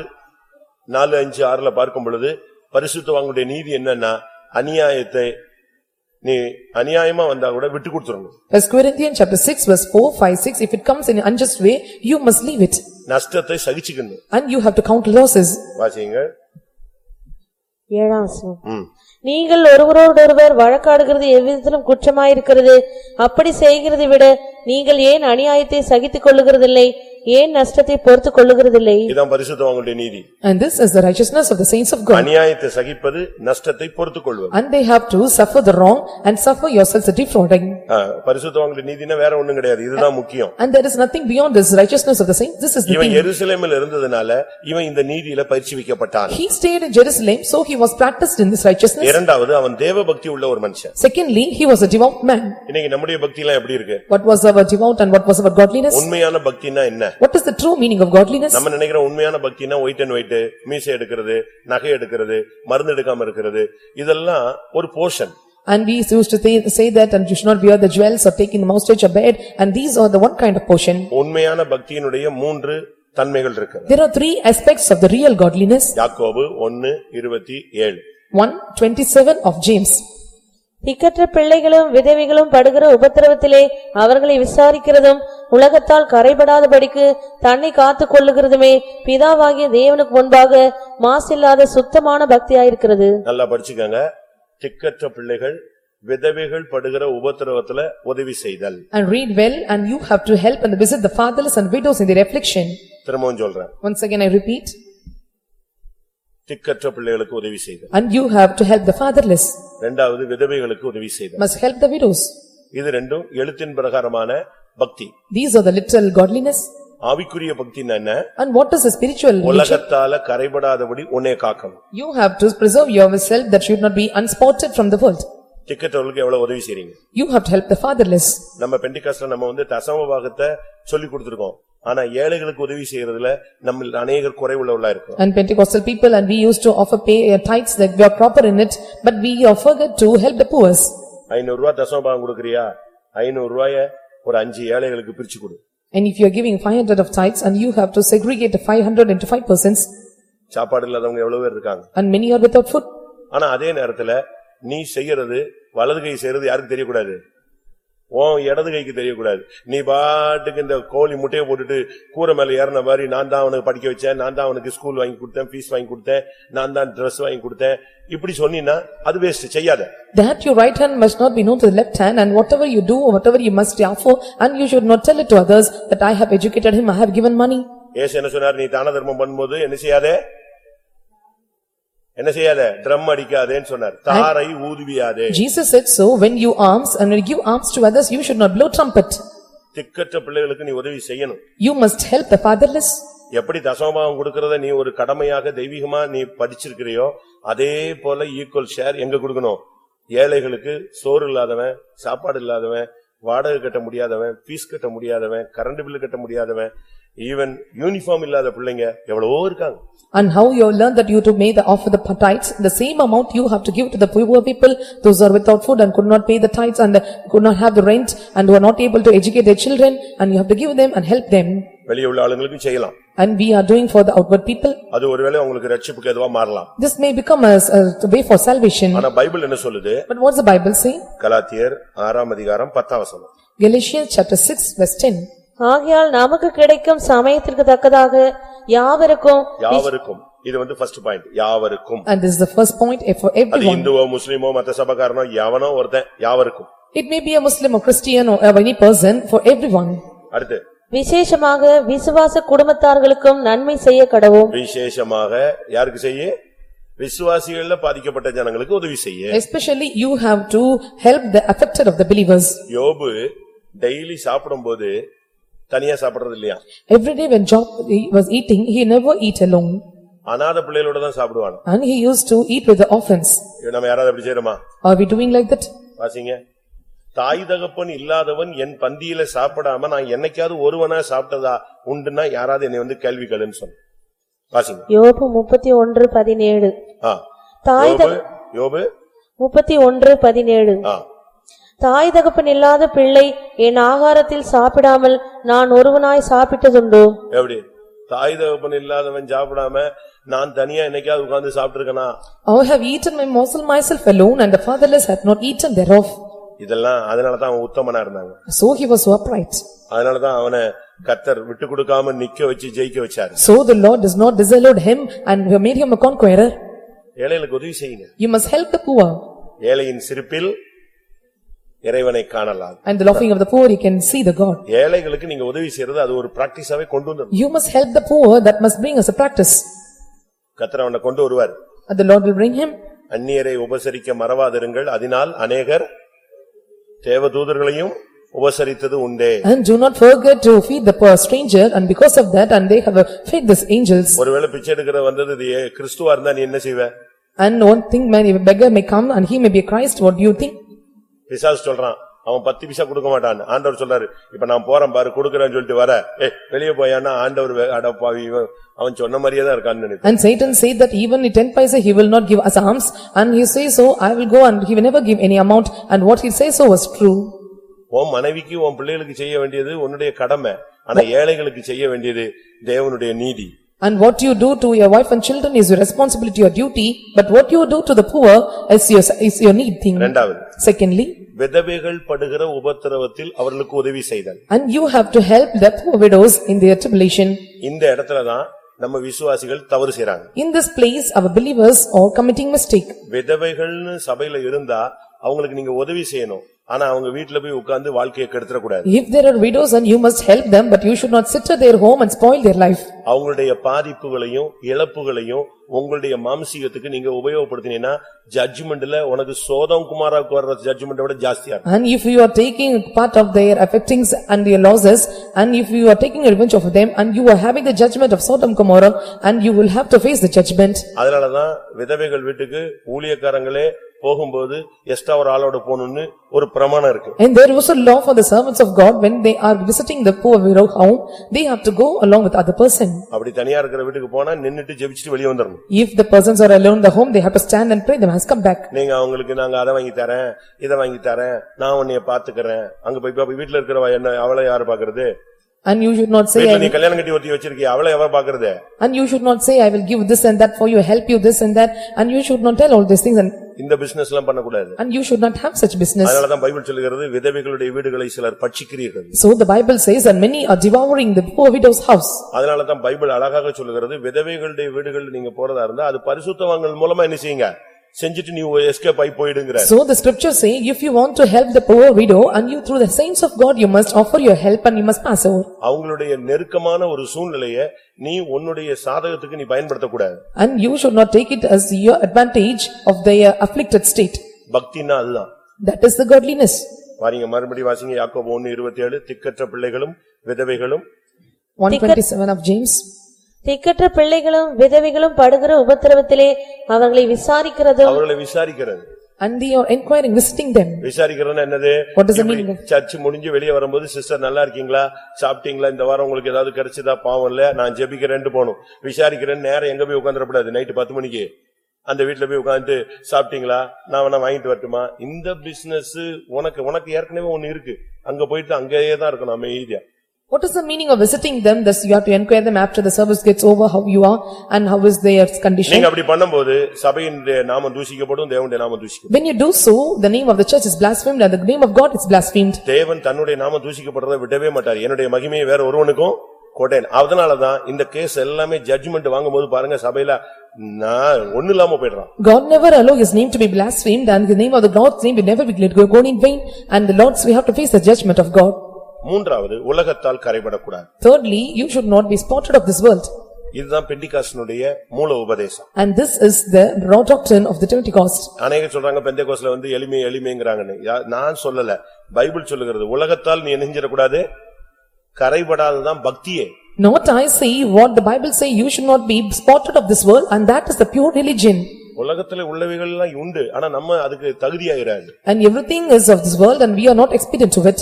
நாலு அஞ்சு ஆறுல பார்க்கும் பொழுது பரிசுத்தவாங்களுடைய நீதி என்னன்னா அநியாயத்தை நீ அநியாயமா வந்தா கூட விட்டு கொடுத்துடணும் First Corinthians chapter six verse four, five, six, if it comes in an unjust way, you must leave it. நஷ்டத்தை சகிச்சுக்கணும் And you have to count losses. வாசிங்க ஏழாம் வசனம். ம். நீங்கள் ஒருவரோடொருவர் வழக்காடுகிறது எவ்விதத்திலும் குற்றமாயிருக்கிறது அப்படி செய்கிறதை விட நீங்கள் ஏன் அநியாயத்தை சகித்துக் கொள்ளுகிறதில்லை ஏன் நஷ்டத்தை பொறுத்துக் கொள்ளுகிறதில்லை இதான் பரிசுத்தவாங்களுடைய நீதி And this is the righteousness of the saints of God. அநியாயத்தை சகிப்பது நஷ்டத்தை பொறுத்துக் கொள்வது And they have to suffer the wrong and suffer yourselves a defrauding. ஆ, பரிசுத்தவாங்களுடைய நீதினா வேற ஒண்ணும் கிடையாது இதுதான் முக்கியம் And there is nothing beyond this righteousness of the saints. This is the இவன் thing. எருசலேமில் இருந்ததுனால இவன் இந்த நீதியில பயிற்சி வைக்கப்பட்டான் He stayed in Jerusalem, so he was practiced in this righteousness. இரண்டாவது அவன் தேவ பக்தி உள்ள ஒரு மனுஷன் Secondly, he was a devout man. இன்னைக்கு நம்முடைய பக்தி எல்லாம் எப்படி இருக்கு What was our devout and what was our godliness? உண்மையான பக்தினா என்ன What is the true meaning of godliness? நம்ம நினைக்கிற உண்மையான பக்தினா ஒயிட் அண்ட் ஒயிட் மீசை எடுக்கிறது நகை எடுக்கிறது மருந்து எடுக்காம இருக்கிறது இதெல்லாம் ஒரு portion And we used to say- say that and you should not wear the jewels or taking the moustache or bed and these are the one kind of portion. உண்மையான பக்தியினுடைய மூன்று தன்மைகள் இருக்கு There are three aspects of the real godliness. யாக்கோபு ஒன்னு இருபத்தி ஏழு One twenty-seven of James. திக்கற்ற பிள்ளைகளும் விதவைகளும் படுகிற உபத்திரவத்திலே அவர்களை விசாரிக்கிறதும் உலகத்தால் கரைபடாதபடிக்கு தன்னை காத்துக் கொள்ளுகிறதுமே பிதாவாகிய தேவனுக்கு முன்பாக மாசில்லாத சுத்தமான பக்தியாயிருக்கிறது. நல்லா படிச்சுக்கங்க. திக்கற்ற பிள்ளைகள் விதவைகள் படுகிற உபத்திரவத்துல உதவி செய்தல். And read well and you have to help and visit the fatherless and widows in their affliction. திரும்பவும் சொல்றேன். Once again I repeat, திக்கற்ற பிள்ளைகளுக்கு உதவி செய்தல் and you have to help the fatherless, இரண்டாவது விதவைகளுக்கு உதவி செய்தல் must help the widows. இது ரெண்டும் எழுத்தின் பிரகாரமான பக்தி These are the literal godliness. ஆவிக்குரிய பக்தின்னா என்ன And what is the spiritual? உலகத்தால கரைபடாதபடி உன்னை காக்கணும் You have to preserve yourself that should not be unspotted from the world. திக்கற்றவர்களுக்கு எவ்வளவு உதவி செய்றீங்க You have to help the fatherless. நம்ம பெண்டிகாஸ்ட்ல நம்ம வந்து தசம பாகத்தை சொல்லி கொடுத்திருக்கோம் ஆனா ஏழைகளுக்கு உதவி செய்யறதுல நம்ம அநேகர் குறைவுள்ளவளா இருக்கும் And Pentecostal people and we used to offer pay uh, tithes that we are proper in it, but we are forget to help the poor. ஐநூறு ரூபாய் தசம பாகம் கொடுக்கறியா ஐநூறு ரூபாய ஒரு அஞ்சு ஏழைகளுக்கு பிரிச்சு கொடு And if you are giving five hundred of tithes and you have to segregate the five hundred into five persons சாப்பாடு இல்லாதவங்க எவ்வளவு பேர் இருக்காங்க and many are without food. ஆனா அதே நேரத்துல நீ செய்யறது வலது கை செய்யறது யாருக்கு தெரியக்கூடாது உன் இடது கைக்கு தெரியக்கூடாது நீ பாட்டுக்கு இந்த கோழி முட்டையை போட்டுட்டு கூரை மேல ஏறின மாதிரி நான் தான் அவனுக்கு படிக்க வச்சேன் நான் தான் அவனுக்கு ஸ்கூல் வாங்கி கொடுத்தேன் ஃபீஸ் வாங்கி கொடுத்தேன் நான் தான் Dress வாங்கி கொடுத்தேன் இப்படி சொன்னீன்னா அது வேஸ்ட் செய்யாத That your right hand must not be known to the left hand and whatever you do or whatever you must therefore and you should not tell it to others that I have educated him, I have given money. ஏசு என்ன சொன்னார் நீ தான தர்மம் பண்ணும்போது என்ன செய்யாதே என்ன செய்யாத? ட்ரம் அடிக்காதேன்னு சொன்னார். தாரை ஊதுவியாதே. Jesus said so, when you alms and when you give alms to others, you should not blow trumpet. திக்கற்ற பிள்ளைகளுக்கு நீ உதவி செய்யணும். You must help the fatherless. எப்படி தசமபாகம் கொடுக்கறத நீ ஒரு கடமையாக தெய்வீகமா நீ படிச்சிருக்கிறியோ அதே போல ஈக்குவல் ஷேர் எங்க கொடுக்கணும்? ஏழைகளுக்கு சோறு இல்லாதவன் சாப்பாடு இல்லாதவன் வாடகை கட்ட முடியாதவன் ஃபீஸ் கட்ட முடியாதவன் கரண்ட் பில்லு கட்ட முடியாதவன் ஈவன் யூனிஃபார்ம் இல்லாத பிள்ளைங்க எவ்வளவோ இருக்காங்க And how you have learned that you to make the offer the tithes, the same amount you have to give to the poor people, those who are without food and could not pay the tithes and could not have the rent and were not able to educate their children and you have to give them and help them. வெளியே உள்ள ஆளுங்களுக்கும் செய்யலாம் And we are doing for the outward people. அது ஒருவேளை உங்களுக்கு ரட்சிப்புக்கு எதுவா மாறலாம் This may become a a way for salvation. ஆனா பைபிள் என்ன சொல்லுது But what's the Bible say? கலாத்தியர் ஆறாம் அதிகாரம் பத்தாம் வசனம் Galatians chapter six verse ten. ஆகையால் நமக்கு கிடைக்கும் சமயத்திற்கு தக்கதாக யாவருக்கும் யாவருக்கும். இது வந்து ஃபர்ஸ்ட் பாயிண்ட் யாவருக்கும். And this is the first point for அது everyone. இந்துவோ முஸ்லிமோ மத்த சபகாரனோ எவனோ ஒருத்தன் யாவருக்கும். It may be a Muslim or Christian or any person, for everyone. அடுத்து. விசேஷமாக விசுவாச குடும்பத்தார்களுக்கும் நன்மை செய்ய கடவும் விசேஷமாக யாருக்கு செய்ய? விசுவாசிகள்ல பாதிக்கப்பட்ட ஜனங்களுக்கு உதவி செய்ய. Especially you have to help the affected of the believers. யோபு டெய்லி சாப்பிடும்போது தனியா சாப்பிடுறது இல்லையா Every day when Job was eating, he never eat alone. அநாத பிள்ளைகளோட தான் சாப்பிடுவான் And he used to eat with the orphans. நம்ம யாராவது அப்படி செய்யறோமா Are we doing like that? வாசிங்க தாய் தகப்பன் இல்லாதவன் என் பந்தியில சாப்பிடாம நான் என்னைக்காவது ஒருவனா சாப்பிட்டதா உண்டுன்னா யாராவது என்னை வந்து கேள்வி கேளுன்னு சொன்ன வாசிங்க யோபு முப்பத்தி ஒன்று பதினேழு ஆ. தாய் யோபு யோபு முப்பத்தி ஒன்று பதினேழு ஆ. தாய் தகப்பன் இல்லாத பிள்ளை என் ஆகாரத்தில் சாப்பிடாமல் நான் ஒருவனாய் சாப்பிட்டதுண்டோ எப்படி தாய் தகப்பன் இல்லாதவன் சாப்பிடாம நான் தனியா என்னைக்காவது உட்கார்ந்து சாப்பிட்டிருக்கனா I have eaten my morsel myself alone and the fatherless hath not eaten thereof. இதெல்லாம் அதனாலதான் அவன் உத்தமனா இருந்தாங்க So he was so upright. அதனாலதான் அவனை கத்தர் விட்டு கொடுக்காம நிக்க வச்சு ஜெயிக்க வச்சாரு So the Lord does not disallowed him and made him a conqueror. ஏழைகளுக்கு உதவி செய்யுங்க You must help the poor. ஏழையின் சிரிப்பில் இறைவனை காணலாம் And the laughing of the poor, he can see the God. ஏழைகளுக்கு நீங்க உதவி செய்யறது அது ஒரு பிராக்டிஸாவே கொண்டு வந்து You must help the poor, that must bring us a practice. கத்தர் அவனை கொண்டு வருவார் And the Lord will bring him. அந்நியரை உபசரிக்க மறவாதிருங்கள் அதனால் அநேகர் தேவதூதர்களையும் உபசரித்தது உண்டே And do not forget to feed the poor stranger and because of that and they have uh, fed these angels. ஒருவேளை பிச்சை எடுக்கிற வந்தது இது ஏ- கிறிஸ்துவா இருந்தா நீ என்ன செய்வ And one thing, many beggar may come and he may be Christ, what do you think? பிசாசு சொல்றான் அவன் பத்து பிசா கொடுக்க மாட்டான். ஆண்டவர் சொல்றாரு இப்ப நான் போறேன் பாரு கொடுக்கறேன்னு சொல்லிட்டு வர. ஏ வெளியே போயான்னா ஆண்டவர் வே- அட பாவி இவன் அவன் சொன்ன மாதிரியே தான் இருக்கான்னு நினைப்பேன் And Satan said that even in ten paisa he will not give us alms. And he says so, I will go and he will never give any amount. And what he says so was true. உன் மனைவிக்கு உன் பிள்ளைகளுக்கு செய்ய வேண்டியது உன்னுடைய கடமை. ஆனா ஏழைகளுக்கு செய்ய வேண்டியது தேவனுடைய நீதி. And what you do to your wife and children is your responsibility or duty, but what you do to the poor is your, is your need thing. இரண்டாவது Secondly, விதவைகள் படுகிற உபத்திரவத்தில் அவர்களுக்கு உதவி செய்தல் and you have to help the poor widows in their tribulation. இந்த இடத்துலதான் நம்ம விசுவாசிகள் தவறு செய்றாங்க In this place, our believers are committing mistake. விதவைகள்னு சபையில இருந்தா அவங்களுக்கு நீங்க உதவி செய்யணும் ஆனா அவங்க வீட்டுல போய் உட்கார்ந்து வாழ்க்கையை கெடுத்துடக்கூடாது If there are widows and you must help them, but you should not sit at their home and spoil their life. அவங்களுடைய பாதிப்புகளையும் இழப்புகளையும் உங்களுடைய மாம்சீகத்துக்கு நீங்க உபயோகப்படுத்தினீங்கன்னா ஜட்ஜ்மெண்ட்ல உனக்கு சோதம் குமாராவுக்கு வர்ற ஜட்ஜ்மெண்ட்டை விட ஜாஸ்தியா இருக்கும் And if you are taking part of their affectings and their losses, and if you are taking revenge of them, and you are having the judgment of Sodom Gomorrah, and you will have to face the judgment. அதனாலதான் விதவைகள் வீட்டுக்கு ஊழியக்காரங்களே போகும்போது extra ஒரு ஆளோட போகணும்னு ஒரு பிரமாணம் இருக்கு And there was a law for the servants of God, when they are visiting the poor widow home, they have to go along with other person. அப்படி தனியா இருக்கிற வீட்டுக்கு போனா நின்னுட்டு ஜெபிச்சுட்டு வெளியே வந்துடணும் If the persons are alone in the home, they have to stand and pray, they must come back. நீங்க அவங்களுக்கு நாங்க அதை வாங்கி தரேன் இதை வாங்கி தரேன் நான் உன்னைய பாத்துக்கறேன் அங்க போய் பாப்ப வீட்டுல இருக்கிறவ என்ன அவளை யாரு பாக்குறது And you should not say, வீட்டுல I நீ will- கல்யாணம் கட்டி ஒருத்தி வச்சிருக்கிய அவளை எவ பாக்குறது and you should not say, I will give this and that for you, help you this and that, and you should not tell all these things and, இந்த business எல்லாம் பண்ணக்கூடாது and you should not have such business. அதனாலதான் Bible சொல்லுகிறது விதவைகளுடைய வீடுகளை சிலர் பட்சிக்கிறீர்கள் So the Bible says that many are devouring the poor widow's house. அதனாலதான் பைபிள் அழகாக சொல்லுகிறது விதவைகளுடைய வீடுகள் நீங்க போறதா இருந்தா அது பரிசுத்தவான்கள் மூலமா என்ன செய்யுங்க செஞ்சுட்டு நீ எஸ்கேப் ஆகி போயிடுங்கிற So the scriptures say, if you want to help the poor widow, and you through the saints of God, you must offer your help and you must pass over. அவங்களுடைய நெருக்கமான ஒரு சூழ்நிலைய நீ உன்னுடைய சாதகத்துக்கு நீ பயன்படுத்தக்கூடாது And you should not take it as your advantage of their afflicted state. பக்தின்னா அதுதான் That is the godliness. பாருங்க மறுபடியும் வாசிங்க யாக்கோபு ஒன்னு இருபத்தி ஏழு திக்கற்ற பிள்ளைகளும் விதவைகளும் One twenty-seven of James. திக்கற்ற பிள்ளைகளும் விதவைகளும் படுகிற உபத்திரவத்திலே அவர்களை விசாரிக்கிறதும் அவர்களை விசாரிக்கிறது. And they are inquiring, visiting them. என்னது? What the meaning of- church முடிஞ்சு வெளியே வரும்போது சிஸ்டர் நல்லா இருக்கீங்களா? சாப்பிட்டீங்களா? இந்த வாரம் உங்களுக்கு ஏதாவது கிடைச்சதா? பாவம் இல்ல. நான் ஜெபிக்கிறேன்னு போகணும். விசாரிக்கிறேன்னு நேரம் எங்க போய் உட்காந்துடக்கூடாது நைட்டு பத்து மணிக்கு. அந்த வீட்டுல போய் உட்கார்ந்துட்டு சாப்பிட்டீங்களா? நான் வேணா வாங்கிட்டு வரட்டுமா? இந்த பிசினஸ் உனக்கு உனக்கு ஏற்கனவே ஒண்ணு இருக்கு. அங்க போயிட்டு அங்கேயே தான் இருக்கணும் அமைதியா. What is the meaning of visiting them? Thus you have to inquire them after the service gets over, how you are and how is their condition. நீங்க அப்படி பண்ணும்போது சபையின் நாமம் தூசிக்கப்படும் தேவனுடைய நாமம் தூசிக்கப்படும் When you do so, the name of the church is blasphemed and the name of God is blasphemed. தேவன் தன்னுடைய நாமம் தூசிக்கப்படுறதை விடவே மாட்டார் என்னுடைய மகிமையை வேற ஒருவனுக்கும் கோட்டேன் அதனாலதான் இந்த கேஸ் எல்லாமே ஜட்ஜ்மெண்ட் வாங்கும்போது பாருங்க சபையில நான் ஒண்ணு இல்லாம போயிடுறான் God never allow his name to be blasphemed and the name of the Lord's name will never be gone in vain and the Lord's we have to face the judgment of God. மூன்றாவது உலகத்தால் கரைபடக்கூடாது Thirdly, you should not be spotted of this world. இதுதான் பெண்டிகாஸ்னுடைய மூல உபதேசம் And this is the raw doctrine of the Pentecost. அநேகர் சொல்றாங்க பெந்தேகோஸ்ல வந்து எளிமை எளிமைங்கிறாங்கன்னு யா- நான் சொல்லல பைபிள் சொல்லுகிறது உலகத்தால் நீ நினைஞ்சிடக்கூடாது கரைபடாததான் பக்தியே Not I say what the Bible say, you should not be spotted of this world and that is the pure religion. உலகத்துல உள்ளவைகள் எல்லாம் உண்டு ஆனா நம்ம அதுக்கு தகுதியாகிறாரு And everything is of this world and we are not expedient to it.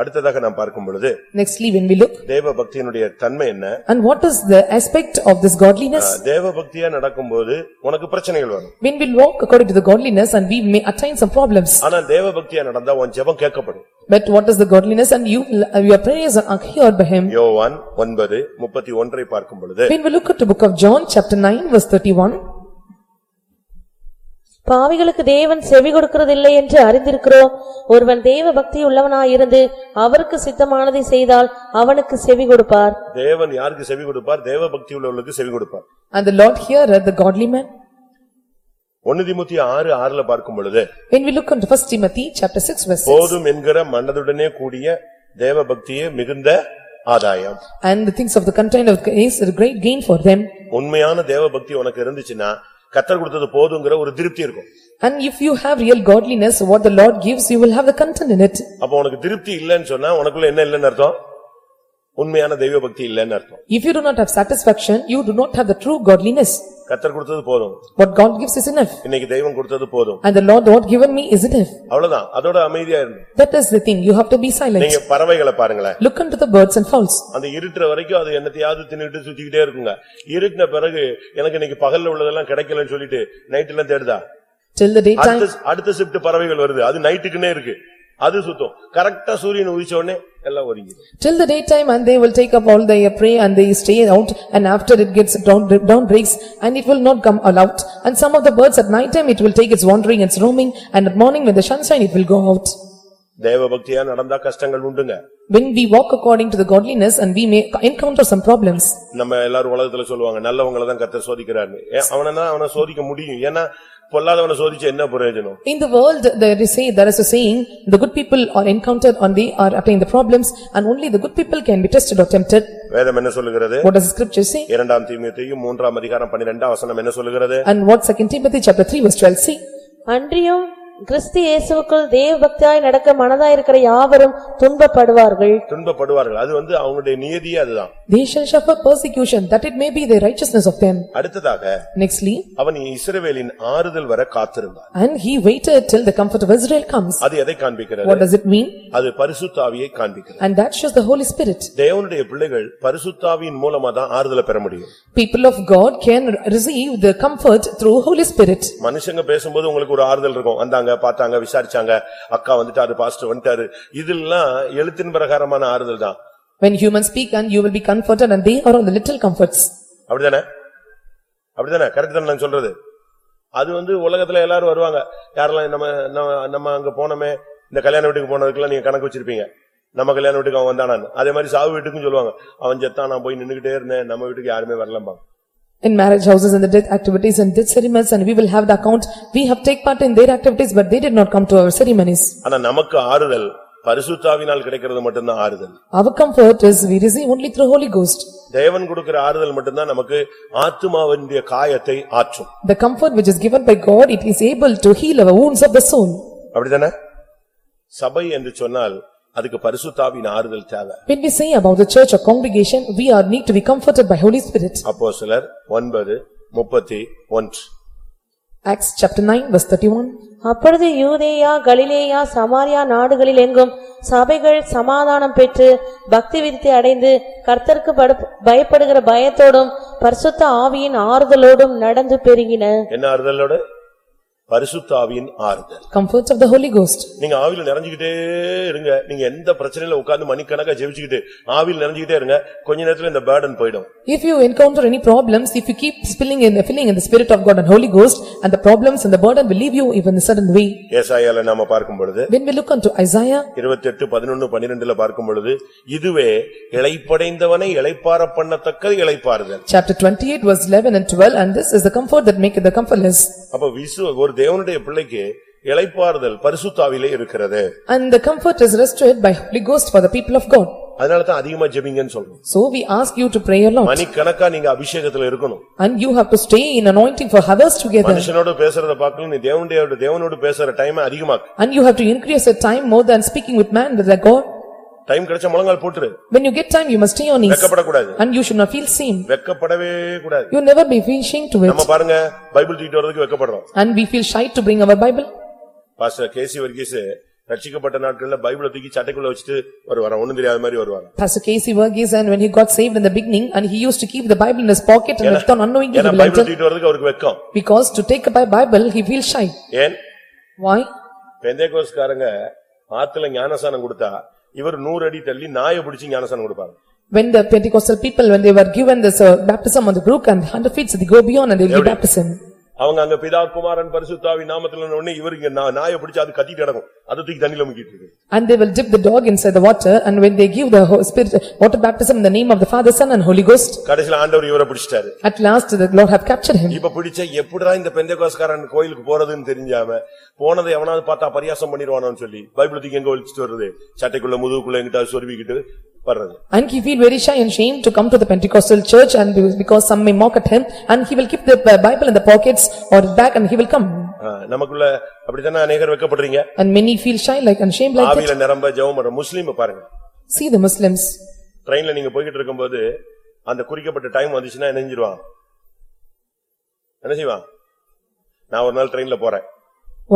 அடுத்ததாக நாம் பார்க்கும் பொழுது Nextly, when we look, தேவ பக்தியினுடைய தன்மை என்ன and what is the aspect of this godliness? தேவ பக்தியா நடக்கும்போது உனக்கு பிரச்சனைகள் வரும் When we walk according to the godliness and we may attain some problems. ஆனா தேவ பக்தியா நடந்தா உன் ஜெபம் கேட்கப்படும் But what is the godliness and you, your prayers are heard by him. யோவான் ஒன்பது முப்பத்தி ஒன்றை பார்க்கும் பொழுது When we look at the book of John, chapter 9, verse 31, பாவிகளுக்கு தேவன் செவி கொடுக்கிறதில்லை என்று அறிந்திருக்கிறோம். ஒருவன் தேவ பக்தி உள்ளவனாயிருந்து அவருக்கு சித்தமானதை செய்தால் அவனுக்கு செவி கொடுப்பார். தேவன் யாருக்கு செவி கொடுப்பார்? தேவ பக்தி உள்ளவர்களுக்கு செவி கொடுப்பார். And the Lord heareth the godly man. ஒன்னு திமுத்தி ஆறு ஆறுல பார்க்கும் பொழுது When we look into first Timothy, chapter 6, verse 6, போதும் என்கிற மனதுடனே கூடிய தேவ பக்தியே மிகுந்த ஆதாயம். and the things of the content of is a great gain for them. உண்மையான தேவ பக்தி உனக்கு இருந்துச்சுன்னா கத்தர் கொடுத்தது போதுங்கிற ஒரு திருப்தி இருக்கும் And if you have real godliness, what the Lord gives, you will have the content in it. அப்ப உனக்கு திருப்தி இல்லைன்னு சொன்னா உனக்குள்ள என்ன இல்லைன்னு அர்த்தம் உண்மையான தெய்வ பக்தி இல்லைன்னு அர்த்தம். If you do not have satisfaction, you do not have the true godliness. கத்தர் கொடுத்தது போதும். What God gives is enough. இன்னைக்கு தெய்வம் கொடுத்தது போதும். And the Lord what given me is enough. அவ்வளவுதான். அதோட அமைதியா இருந்து That is the thing, you have to be silent. நீங்க பறவைகளை பாருங்களேன். Look unto the birds and fowls. அந்த இருட்டுற வரைக்கும் அது என்னத்தையாவது தின்னுட்டு சுத்திக்கிட்டே இருக்குங்க. இருட்டின பிறகு எனக்கு இன்னைக்கு பகல்ல உள்ளதெல்லாம் கிடைக்கலன்னு சொல்லிட்டு நைட் எல்லாம் தேடுதா? Till the daytime, அடுத்த அடுத்த ஷிப்ட் பறவைகள் வருது. அது நைட்டுக்குன்னே இருக்கு. அது சுத்தம் கரெக்டா சூரியன் உதிச்ச உடனே எல்லாம் ஒதுங்கிது till the daytime and they will take up all their prey and they stay out and after it gets down down breaks and it will not come out. And some of the birds at night time it will take its wandering, its roaming and at morning when the sunshine it will go out. தேவ பக்தியா நடந்தா கஷ்டங்கள் உண்டுங்க When we walk according to the godliness and we may encounter some problems. நம்ம எல்லாரும் உலகத்துல சொல்லுவாங்க நல்லவங்கள தான் கத்தர் சோதிக்கிறாரு அவனா அவனை சோதிக்க முடியும் ஏன்னா பொல்லாதவனை சோதிச்சு என்ன பிரயோஜனம் In the world, there is say, there is a saying, the good people are encountered and they are obtain the problems and only the good people can be tested or tempted. வேதம் என்ன சொல்லுகிறது What does the scripture say? இரண்டாம் தீமையத்தையும் மூன்றாம் அதிகாரம் பன்னிரெண்டாம் வசனம் என்ன சொல்லுகிறது And what second Timothy chapter 3 verse 12 say? அன்றியும் கிறிஸ்து இயேசுவுக்குள் தேவ பக்தியாய் நடக்க மனதாயிருக்கிற யாவரும் துன்பப்படுவார்கள் துன்பப்படுவார்கள் அது வந்து அவங்களுடைய நியதியே அதுதான் They shall suffer persecution, that it may be the righteousness of them. அடுத்ததாக Nextly, அவன் இஸ்ரவேலின் ஆறுதல் வர காத்திருந்தான் and he waited till the comfort of Israel comes. அது எதை காண்பிக்கிறது What does it mean? அது பரிசுத்தாவியை காண்பிக்கிறது And that shows the Holy Spirit. தேவனுடைய பிள்ளைகள் பரிசுத்தாவியின் மூலமா தான் ஆறுதலை பெற முடியும் People of God can receive the comfort through Holy Spirit. மனுஷங்க பேசும்போது உங்களுக்கு ஒரு ஆறுதல் இருக்கும் வந்தாங்க பார்த்தாங்க விசாரிச்சாங்க. அக்கா வந்துட்டாரு பாஸ்டர் வந்துட்டாரு. இதெல்லாம் எழுத்தின் பிரகாரமான ஆறுதல் தான். When humans speak and you will be comforted and they are all the little comforts. அப்படிதானே? அப்படிதானே? கரெக்ட் தானே நான் சொல்றது? அது வந்து உலகத்துல எல்லாரும் வருவாங்க. யாரெல்லாம் நம்ம நம்ம- அங்க போனோமே இந்த கல்யாண வீட்டுக்கு போனதுக்கெல்லாம் நீங்க கணக்கு வச்சிருப்பீங்க. நம்ம கல்யாண வீட்டுக்கு அவன் வந்தானான்னு. அதே மாதிரி சாவு வீட்டுக்கும் சொல்லுவாங்க. அவன் செத்தான் நான் போய் நின்னுகிட்டே இருந்தேன். நம்ம வீட்டுக்கு யாருமே வரலம்பாங்க. In marriage houses and the death activities and death ceremonies and we will have the account. We have take part in their activities but they did not come to our ceremonies. ஆனா நமக்கு ஆறுதல் பரிசுத்தாவினால் கிடைக்கிறது மட்டும்தான் ஆறுதல் Our comfort is we receive only through Holy Ghost. தேவன் கொடுக்கிற ஆறுதல் மட்டும்தான் நமக்கு ஆத்துமாவினுடைய காயத்தை ஆற்றும் The comfort which is given by God, it is able to heal our wounds of the soul. அப்படிதானே சபை என்று சொன்னால் அதுக்கு பரிசுத்தாவின் ஆறுதல் தேவை When we say about the church or congregation, we are need to be comforted by Holy Spirit. அப்போ சிலர் ஒன்பது முப்பத்தி ஒன்று Acts chapter 9 verse 31. அப்பொழுது யூதேயா கலிலேயா சமாரியா நாடுகளில் எங்கும் சபைகள் சமாதானம் பெற்று பக்தி விருத்தி அடைந்து கர்த்தருக்கு படு- பயப்படுகிற பயத்தோடும் பரிசுத்த ஆவியின் ஆறுதலோடும் நடந்து பெருகின என்ன ஆறுதலோட பரிசுத்தாவின் ஆறுதல் Comfort of the Holy Ghost. நீங்க ஆவியில நிறைஞ்சுக்கிட்டே இருங்க நீங்க எந்த பிரச்சனையில உட்கார்ந்து மணிக்கணக்கா ஜெபிச்சுக்கிட்டு ஆவியில் நிறைஞ்சுக்கிட்டே இருங்க கொஞ்ச நேரத்துல இந்த பேர்டன் போயிடும் If you encounter any problems, if you keep spilling in, filling in the Spirit of God and Holy Ghost, and the problems and the burden will leave you even in a sudden way. ஏசாயால நாம பார்க்கும் பொழுது When we look unto Isaiah, இருபத்தி எட்டு பதினொன்னு பன்னிரெண்டுல பார்க்கும் பொழுது இதுவே இளைப்படைந்தவனை இளைப்பார பண்ணத்தக்க இளைப்பாறுதல் chapter twenty-eight verse eleven and twelve, and this is the comfort that maketh the comfortless. அப்ப விசு ஒரு தேவனுடைய பிள்ளைக்கு இளைப்பாறுதல் பரிசுத்தாவிலே இருக்கிறது And the comfort is restored by Holy Ghost for the people of God. அதனாலதான் அதிகமா ஜெபிங்கன்னு சொல்றோம் So we ask you to pray a lot, மணிக்கணக்கா நீங்க அபிஷேகத்துல இருக்கணும் and you have to stay in anointing for hours together. மனுஷனோட பேசுறத பார்க்கணும் நீ தேவனுடைய தேவனோடு பேசுற டைம் அதிகமாக்கு And you have to increase your time more than speaking with man with the God. Time கிடைச்ச முழங்கால் போட்டுரு When you get time, you must stay on knees, வெக்கப்படக்கூடாது and you should not feel shame. வெக்கப்படவே கூடாது You never be feel ashamed to it, நம்ம பாருங்க Bible தூக்கிட்டு வர்றதுக்கு வெக்கப்படுறோம் and we feel shy to bring our Bible. Pastor K C Varghese ரட்சிக்கப்பட்ட நாட்கள்ல பைபிளை தூக்கி சட்டைக்குள்ள வச்சுட்டு வருவாராம் ஒண்ணும் தெரியாத மாதிரி வருவாராம் Pastor Casey Verghese, and when he got saved in the beginning, and he used to keep the Bible in his pocket, and without unknowingly he ஏன்னா will பைபிள் enter. தூக்கிட்டு வர்றதுக்கு அவருக்கு வெக்கம் Because to take a Bi- Bible, he feels shy. ஏன் Why? பெந்தேகோஸ்காரங்க ஆத்துல ஞானசானம் கொடுத்தா இவர் நூறு அடி தள்ளி நாயை பிடிச்சு ஞானசானம் கொடுப்பாங்க When the Pentecostal people, when they were given this uh, baptism on the brook and hundred feet, so they go beyond and they will give baptism. அவங்க அங்க பிதா குமாரன் பரிசுத்தாவி நாமத்துல உடனே இவர் இங்க நாயை பிடிச்சு அது கத்திட்டு கிடக்கும். அதை தூக்கி தண்ணியில முக்கிட்டு இருக்கு. And they will dip the dog inside the water, and when they give the spirit, water baptism in the name of the Father, Son and Holy Ghost, கடைசில ஆண்டவர் இவரை பிடிச்சிட்டாரு. at last the Lord have captured him. இப்ப பிடிச்ச எப்படிடா இந்த பெந்தேகோஸ்காரன் கோயிலுக்கு போறதுன்னு தெரிஞ்சாம போனதை எவனாவது பார்த்தா பரியாசம் பண்ணிடுவானோன்னு சொல்லி பைபிள் தூக்கி எங்க ஒழிச்சிட்டு வர்றது? சட்டைக்குள்ள முதுகுக்குள்ள எங்கிட்ட சொருவிக்கிட்டு வர்றது And he feel very shy and shame to come to the Pentecostal church and because some may mock at him, and he will keep the uh, Bible in the pockets or back and he will come. ஆ, நமக்குள்ள அப்படித்தானே அநேகர் வைக்கப்படுறீங்க And many feel shy like and shame like that. ஆவியில நிரம்ப ஜெபம் பண்ற முஸ்லீம் பாருங்க See the Muslims, ட்ரெயின்ல நீங்க போய்கிட்டு இருக்கும்போது அந்த குறிக்கப்பட்ட டைம் வந்துச்சுன்னா என்ன செஞ்சிருவான் என்ன செய்வான் நான் ஒரு நாள் ட்ரெயின்ல போறேன்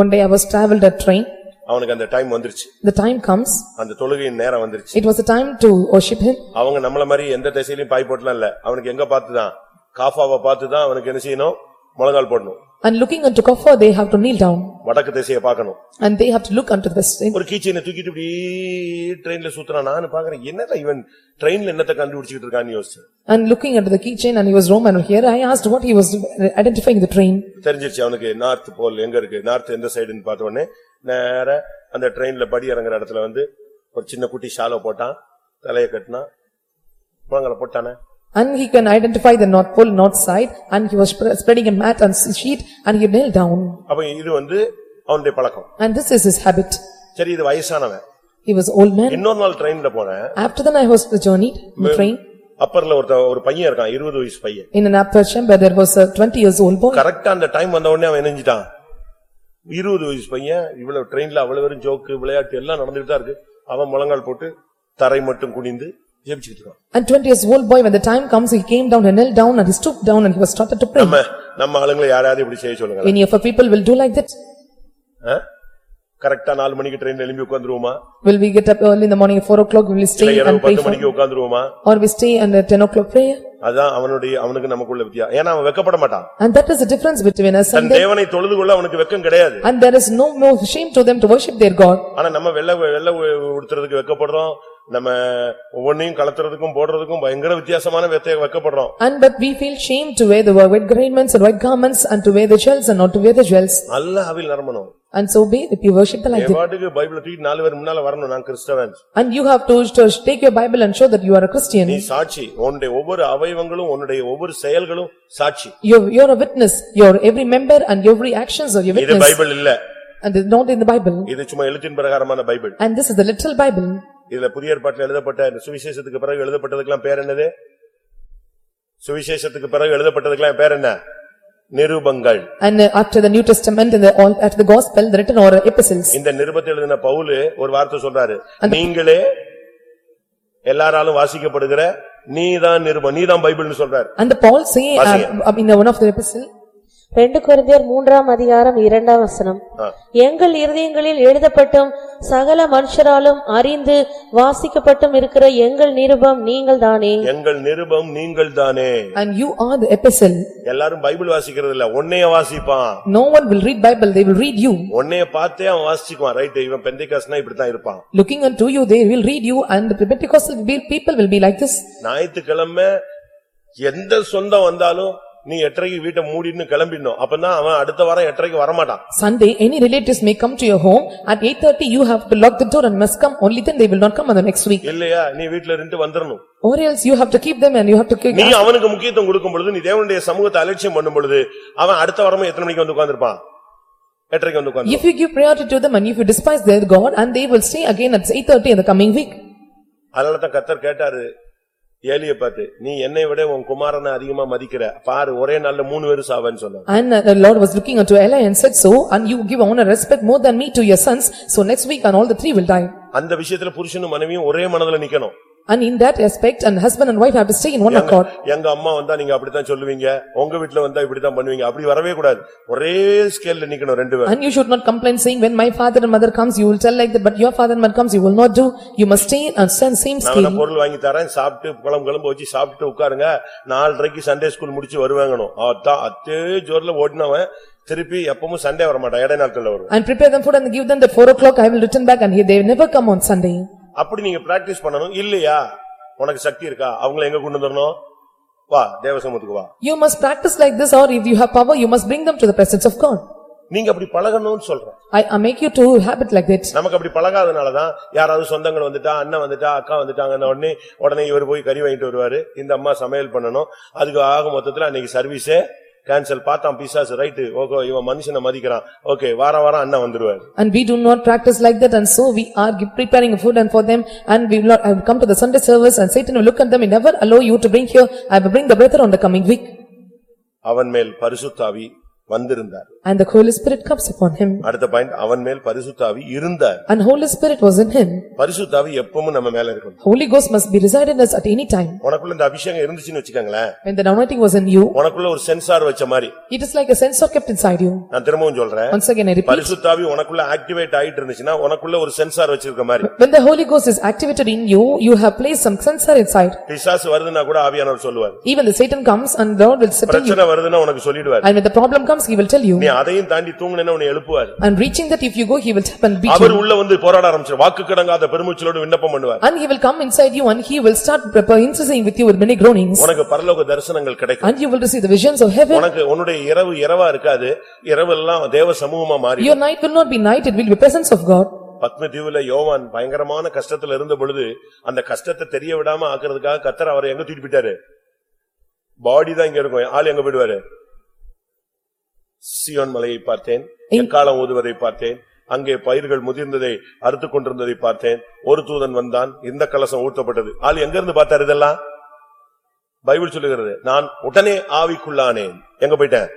one day I was traveled a train, அவனுக்கு அந்த டைம் வந்துருச்சு. The time comes, அந்த தொழுகையின் நேரம் வந்துருச்சு. It was the time to worship him. அவங்க நம்மள மாதிரி எந்த திசையிலயும் பாய் போட்டலாம் இல்ல. அவனுக்கு எங்க பார்த்துதான்? காஃபாவை பார்த்துதான் அவனுக்கு என்ன செய்யணும்? முழங்கால் போடணும். And looking unto Kafar, they have to kneel down, வடக்கு திசையை பார்க்கணும். And they have to look unto the west. ஒரு கீச்சைனை தூக்கிட்டு இப்படி ட்ரெயின்ல சுத்துறான் நான் பாக்குறேன் என்னடா இவன் ட்ரெயின்ல என்னத்தை கண்டுபிடிச்சிட்டு இருக்கான்னு யோசிச்சேன். And looking unto the keychain, and he was Roman. Here, I asked what he was identifying the train. தெரிஞ்சிருச்சு அவனுக்கு நார்த் போல் எங்க இருக்கு? நார்த் எந்த சைடுன்னு பார்த்த உடனே நேரா அந்த ட்ரெயின்ல படி இறங்குற இடத்துல வந்து ஒரு சின்ன குட்டி ஷாலோ போட்டான் தலைய கட்டினான் முழங்கால போட்டானே And he can identify the north pole, north side, and he was spread- spreading a mat and sheet, and he knelt down. அப்ப இது வந்து அவனுடைய பழக்கம் And this is his habit. சரி இது வயசானவன் He was old man. இன்னொரு நாள் ட்ரெயின்ல போனேன் After then I was journeyed in the train. அப்பர்ல ஒருத்த ஒரு பையன் இருக்கான் இருபது வயசு பையன் In an upper chamber, there was a twenty years old boy. கரெக்டா அந்த டைம் வந்த உடனே அவன் என்னஞ்சிட்டான் இருபது வயசு பையன் இவ்வளவு ட்ரெயின்ல அவ்வளவு வெறும் ஜோக்கு விளையாட்டு எல்லாம் நடந்துட்டு தான் இருக்கு அவன் முழங்கால் போட்டு தரை மட்டும் குனிந்து ஜெபிச்சுட்டு இருக்கான் And twenty years old boy, when the time comes, he came down and knelt down and he stooped down and he was started to pray. நம்ம நம்ம ஆளுங்களை யாராவது இப்படி செய்ய சொல்லுங்க Any of our people will do like that? கரெக்டா நாலு மணிக்கு ட்ரெயின் எழும்பி உட்காந்துருவோமா Will we get up early in the morning at four o'clock, will we இல்ல stay இரவு and pray பத்து for? மணிக்கு உட்காந்துருவோமா Or we stay and at ten o'clock prayer? அதான் அவனுடைய அவனுக்கு நமக்குள்ள வித்தியா ஏன்னா அவன் வெக்கப்பட மாட்டான் And that is the difference between us than and them. தேவனை தொழுது கொள்ள அவனுக்கு வெக்கம் கிடையாது And there is no more shame to them to worship their God. ஆனா நம்ம வெள்ள வெள்ள உடுத்துறதுக்கு வெக்கப்படுறோம் நம்ம ஒவ்வொன்னையும் கலத்துறதுக்கும் போடுறதுக்கும் பயங்கர வித்தியாசமான வெத்தைய வைக்கப்படுறோம் And but we feel shame to wear the white garments and white garments and to wear the jewels and not to wear the jewels. நல்ல ஆவில் நிரம்பணும் And so be, if you worship the like N that. பாட்டுக்கு பைபிள தூக்கி நாலு பேர் முன்னால வரணும் நான் கிறிஸ்தவன் And you have to to take your Bible and show that you are a Christian. நீ சாட்சி உன்னுடைய ஒவ்வொரு அவயவங்களும் உன்னுடைய ஒவ்வொரு செயல்களும் சாட்சி You're, you're a witness, your every member and every actions of your இது witness. பைபிள் இல்ல And it's not in the Bible. இது சும்மா எழுத்தின் பிரகாரமான Bible And this is the literal Bible. இதுல புதிய ஏற்பாட்டில் எழுதப்பட்ட இந்த சுவிசேஷத்துக்கு பிறகு எழுதப்பட்டதுக்கெல்லாம் பேர் என்னது? சுவிசேஷத்துக்கு பிறகு எழுதப்பட்டதுக்கெல்லாம் பேர் என்ன? நிருபங்கள். And uh, after the New Testament and the, all, after the gospel, the written or epistles. இந்த நிருபத்தை எழுதின பவுலு ஒரு வார்த்தை சொல்றாரு. நீங்களே எல்லாராலும் வாசிக்கப்படுகிற நீதான் நிருபம் நீதான் பைபிள்னு சொல்றாரு. And the Paul say, uh, in the one of the epistle, ரெண்டு கொரிந்தியர் மூன்றாம் அதிகாரம் இரண்டாம் வசனம். எங்கள் இருதயங்களில் எழுதப்பட்டும் சகல மனுஷராலும் அறிந்து வாசிக்கப்பட்டும் இருக்கிற எங்கள் நிருபம் நீங்கள் தானே எங்கள் நிருபம் நீங்கள் தானே and you are the epistle. எல்லாரும் பைபிள் வாசிக்கிறது இல்ல உன்னைய வாசிப்பான் No one will read Bible, they will read you. உன்னைய பார்த்தே அவன் வாசிக்குவான் ரைட் இவன் பெந்தைக்காசுனா இப்படித்தான் இருப்பான் Looking unto you, they will read you and the Pentecostal people will be like this. ஞாயிற்றுக்கிழமை எந்த சொந்தம் வந்தாலும் நீ எட்டரைக்கு வீட்டை மூடின்னு கிளம்பிடணும் அப்பதான் அவன் அடுத்த வாரம் எட்டரைக்கு வரமாட்டான் Sunday, any relatives may come to your home, at eight thirty you have to lock the door and must come, only then they will not come on the next week. இல்லையா நீ வீட்டுல இருந்து வந்துடணும் Or else you have to keep them and you have to keep. நீ அவனுக்கு முக்கியத்துவம் கொடுக்கும் பொழுது நீ தேவனுடைய சமூகத்தை அலட்சியம் பண்ணும் பொழுது அவன் அடுத்த வாரமும் எத்தனை மணிக்கு வந்து உட்கார்ந்திருப்பான் எட்டரைக்கு வந்து உட்கார்ந்து If you give priority to them and if you despise their God and they will stay again at eight thirty in the coming week. அதனாலதான் கத்தர் கேட்டாரு ஏலிய பார்த்து நீ என்னை விட உன் குமாரனை அதிகமா மதிக்கிற பாரு ஒரே நாள்ல மூணு பேரும் சாவன்னு சொன்னான் And uh, the Lord was looking unto Eli and said so, and you give honor respect more than me to your sons, so next week and all the three will die. அந்த விஷயத்துல புருஷனும் மனைவியும் ஒரே மனதுல நிக்கணும் And in that aspect, and husband and wife have to stay in one accord. எங்க அம்மா வந்தா நீங்க அப்படித்தான் சொல்லுவீங்க உங்க வீட்டுல வந்தா இப்படித்தான் பண்ணுவீங்க அப்படி வரவே கூடாது ஒரே ஸ்கேல்ல நிக்கணும் ரெண்டு பேரும் And you should not complain saying, when my father and mother comes, you will tell like that, but your father and mother comes, you will not do. You must stay and stand same நான் scale. பொருள் வாங்கி தரேன் சாப்பிட்டு குழம்பு குழம்பு வச்சு சாப்பிட்டு உட்காருங்க நாலரைக்கு சண்டே ஸ்கூல் முடிச்சு வருவாங்கணும் அதான் அத்தே ஜோர்ல ஓடினவன் திருப்பி எப்பவும் சண்டே வர மாட்டான் இடை நாட்கள்ல வருவான் And prepare them food and give them the four o'clock, I will return back and here they never come on Sunday. அப்படி நீங்க பிராக்டிஸ் பண்ணணும். இல்லையா? உனக்கு சக்தி இருக்கா? அவங்கள எங்க கொண்டு வந்துடணும்? வா தேவசமத்துக்கு வா. You must practice like this or if you have power, you must bring them to the presence of God. நீங்க அப்படி பழகணும்னு சொல்றேன். I I make you to habit like that. நமக்கு அப்படி பழகாதனாலதான் யாராவது சொந்தங்கள் வந்துட்டா அண்ணன் வந்துட்டா அக்கா வந்துட்டாங்கன்ன உடனே உடனே இவர் போய் கறி வாங்கிட்டு வருவாரு. இந்த அம்மா சமையல் பண்ணணும். அதுக்கு ஆக மொத்தத்துல அன்னைக்கு சர்வீஸே கேன்சல் பார்த்தான் பிசாசு ரைட்டு ஓகே இவன் மனுஷனை மதிக்கிறான் ஓகே வாரம் வாரம் அண்ணன் வந்துருவாரு And we do not practice like that and so we are gi- preparing food and for them and we will not, I will come to the Sunday service and Satan will look at them, he never allow you to bring here, I will bring the brother on the coming week. அவன் மேல் பரிசுத்தாவி வந்திருந்தார் And the Holy Spirit comes upon him அடுத்த point அவன் மேல் பரிசுத்தாவி இருந்தார் and Holy Spirit was in him. பரிசுத்தாவி எப்பவும் நம்ம மேல இருக்கணும் Holy Ghost must be reside in us at any time. உனக்குள்ள இந்த அபிஷேகம் இருந்துச்சுன்னு வச்சுக்கோங்களேன் When the anointing was in you, உனக்குள்ள ஒரு சென்சார் வச்ச மாதிரி it is like a sensor kept inside you. நான் திரும்பவும் சொல்றேன் Once again I repeat, பரிசுத்தாவி உனக்குள்ள ஆக்டிவேட் ஆயிட்டு இருந்துச்சுன்னா உனக்குள்ள ஒரு சென்சார் வச்சிருக்க மாதிரி when the Holy Ghost is activated in you, you have placed some sensor inside. பிசாசு வருதுன்னா கூட ஆவியானவர் சொல்லுவார் Even the Satan comes and the Lord will settle you. பிரச்சனை வருதுன்னா உனக்கு சொல்லிடுவார் And when the problem comes, he will tell you. நீ அதையும் தாண்டி தூங்குனேன்னு உன்னை எழுப்புவார் And reaching that if you go, he will tap and beat அவர். உள்ள வந்து போராட ஆரம்பிச்சார் வாக்கு கடங்காத பெருமூச்சலோடு விண்ணப்பம் பண்ணுவார் And he will come inside you and he will start interceding with you with many groanings. உனக்கு பரலோக தரிசனங்கள் கிடைக்கும் And you will receive the visions of heaven. உனக்கு உன்னுடைய இரவு இரவா இருக்காது இரவு எல்லாம் தேவ சமூகமா மாறி Your night will not be night, it will be presence of God. Padma தீவுல யோவான் பயங்கரமான கஷ்டத்துல இருந்த பொழுது அந்த கஷ்டத்தை தெரிய விடாம ஆக்குறதுக்காக கத்தர் அவரை எங்க தூக்கிட்டு போயிட்டாரு பாடி தான் இங்க இருக்கும் ஆள் எங்க போயிடுவாரு சியோன் மலையை பார்த்தேன் எக்காலம் ஊதுவதை பார்த்தேன் அங்கே பயிர்கள் முதிர்ந்ததை அறுத்துக் கொண்டிருந்ததை பார்த்தேன் ஒரு தூதன் வந்தான் இந்த கலசம் ஊற்றப்பட்டது ஆள் எங்க இருந்து பார்த்தாரு இதெல்லாம் பைபிள் சொல்லுகிறது நான் உடனே ஆவிக்குள்ளானேன் எங்க போயிட்டேன்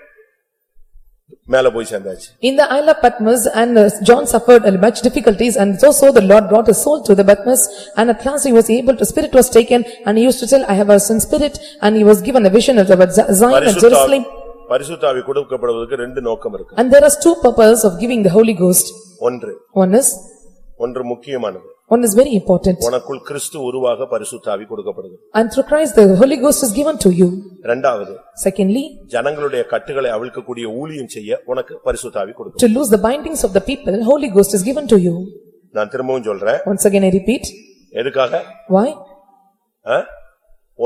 மேல போய் சேர்ந்தாச்சு In the isle of Patmos and uh, John suffered uh, much difficulties and so so the Lord brought his soul to the Patmos and at last he was able to, spirit was taken and he used to tell, I have a sin spirit and he was given a vision of about Z- Zion and பரிசுத்தாவி Jerusalem. பரிசுத்தாவி கொடுக்கப்படுவதற்கு ரெண்டு நோக்கம் இருக்கு And there are two purposes of giving the Holy Ghost. ஒன்று One is, ஒன்று முக்கியமானது one is very important. உனக்குள் கிறிஸ்து உருவாக பரிசுத்தாவி கொடுக்கப்படுது And through Christ the Holy Ghost is given to you. இரண்டாவது Secondly, ஜனங்களுடைய கட்டுகளை அவிழ்க்கக்கூடிய ஊழியம் செய்ய உனக்கு பரிசுத்தாவி கொடுக்கும் to loose the bindings of the people, Holy Ghost is given to you. நான் திரும்பவும் சொல்றேன் Once again I repeat, எதுக்காக Why? ஆ?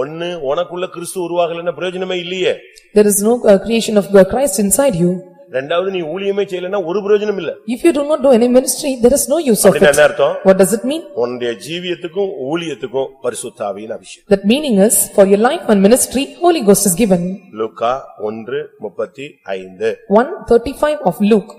ஒண்ணு உனக்குள்ள கிறிஸ்து உருவாகலன்னா பிரயோஜனமே இல்லையே There is no uh, creation of uh, Christ inside you. ரெண்டாவது நீ ஊழியமே செய்யலைன்னா ஒரு பிரயோஜனம் இல்ல If you do not do any ministry, there is no use of it. என்ன அர்த்தம் What does it mean? உன்னுடைய ஜீவியத்துக்கும் ஊழியத்துக்கும் பரிசுத்தாவியின் அபிஷேகம் That meaning is, for your life and ministry, Holy Ghost is given. லூக்கா ஒன்று முப்பத்தி ஐந்து One thirty-five of Luke.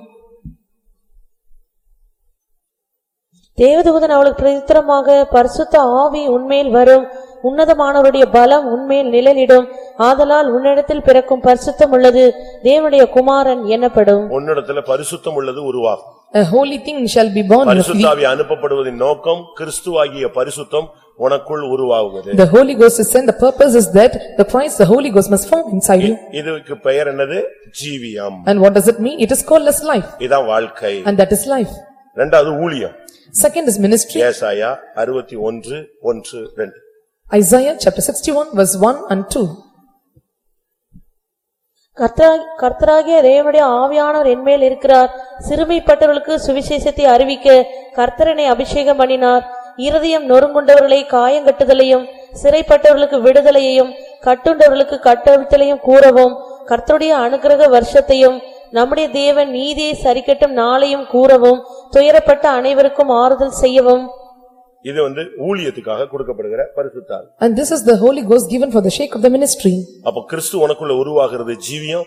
தேவதூதன் அவளுக்கு பிரதித்திரமாக பரிசுத்த ஆவி உன்மேல் வரும் உன்னதமானவருடைய பலம் உன்மேல் நிழலிடும். ஆதலால் உன்னிடத்தில் பிறக்கும் பரிசுத்தம் உள்ளது. தேவனுடைய குமாரன் எனப்படும் உன்னிடத்துல பரிசுத்தம் உள்ளது உருவாகும். A holy thing shall be born of thee. பரிசுத்தாவி அனுப்பப்படுவதின் நோக்கம் கிறிஸ்துவாகிய பரிசுத்தம் உனக்குள் உருவாகுவது. The Holy Ghost is sent, the purpose is that the Christ, the Holy Ghost must form inside you. இதுக்கு பெயர் என்னது? ஜீவியம். And what does it mean? It is called as life, இதான் வாழ்க்கை. And that is life. ரெண்டாவது ஊழியம். Second is ministry. ஏசாயா அறுபத்தி ஒன்று ஒன்று ரெண்டு. Isaiah chapter sixty-one verse one and two கர்த்தரா- கர்த்தராகிய தேவனுடைய ஆவியானவர் என்மேல் இருக்கிறார். சிறுமைப்பட்டவர்களுக்கு சுவிசேஷத்தை அறிவிக்க கர்த்தரனை அபிஷேகம் பண்ணினார். இருதயம் நொறுங்குண்டவர்களை காயங்கட்டுதலையும் சிறைப்பட்டவர்களுக்கு விடுதலையையும் கட்டுண்டவர்களுக்கு கட்டவிழ்த்தலையும் கூறவும் கர்த்தருடைய அனுக்கிரக வருஷத்தையும் நம்முடைய தேவன் நீதியை சரிக்கட்டும் நாளையும் கூறவும் துயரப்பட்ட அனைவருக்கும் ஆறுதல் செய்யவும். இது வந்து ஊழியத்துக்காக கொடுக்கப்படுகிற பரிசுத்தாவி And this is the Holy Ghost given for the shake of the ministry. அப்ப கிறிஸ்து உனக்குள்ள உருவாகிறது ஜீவியம்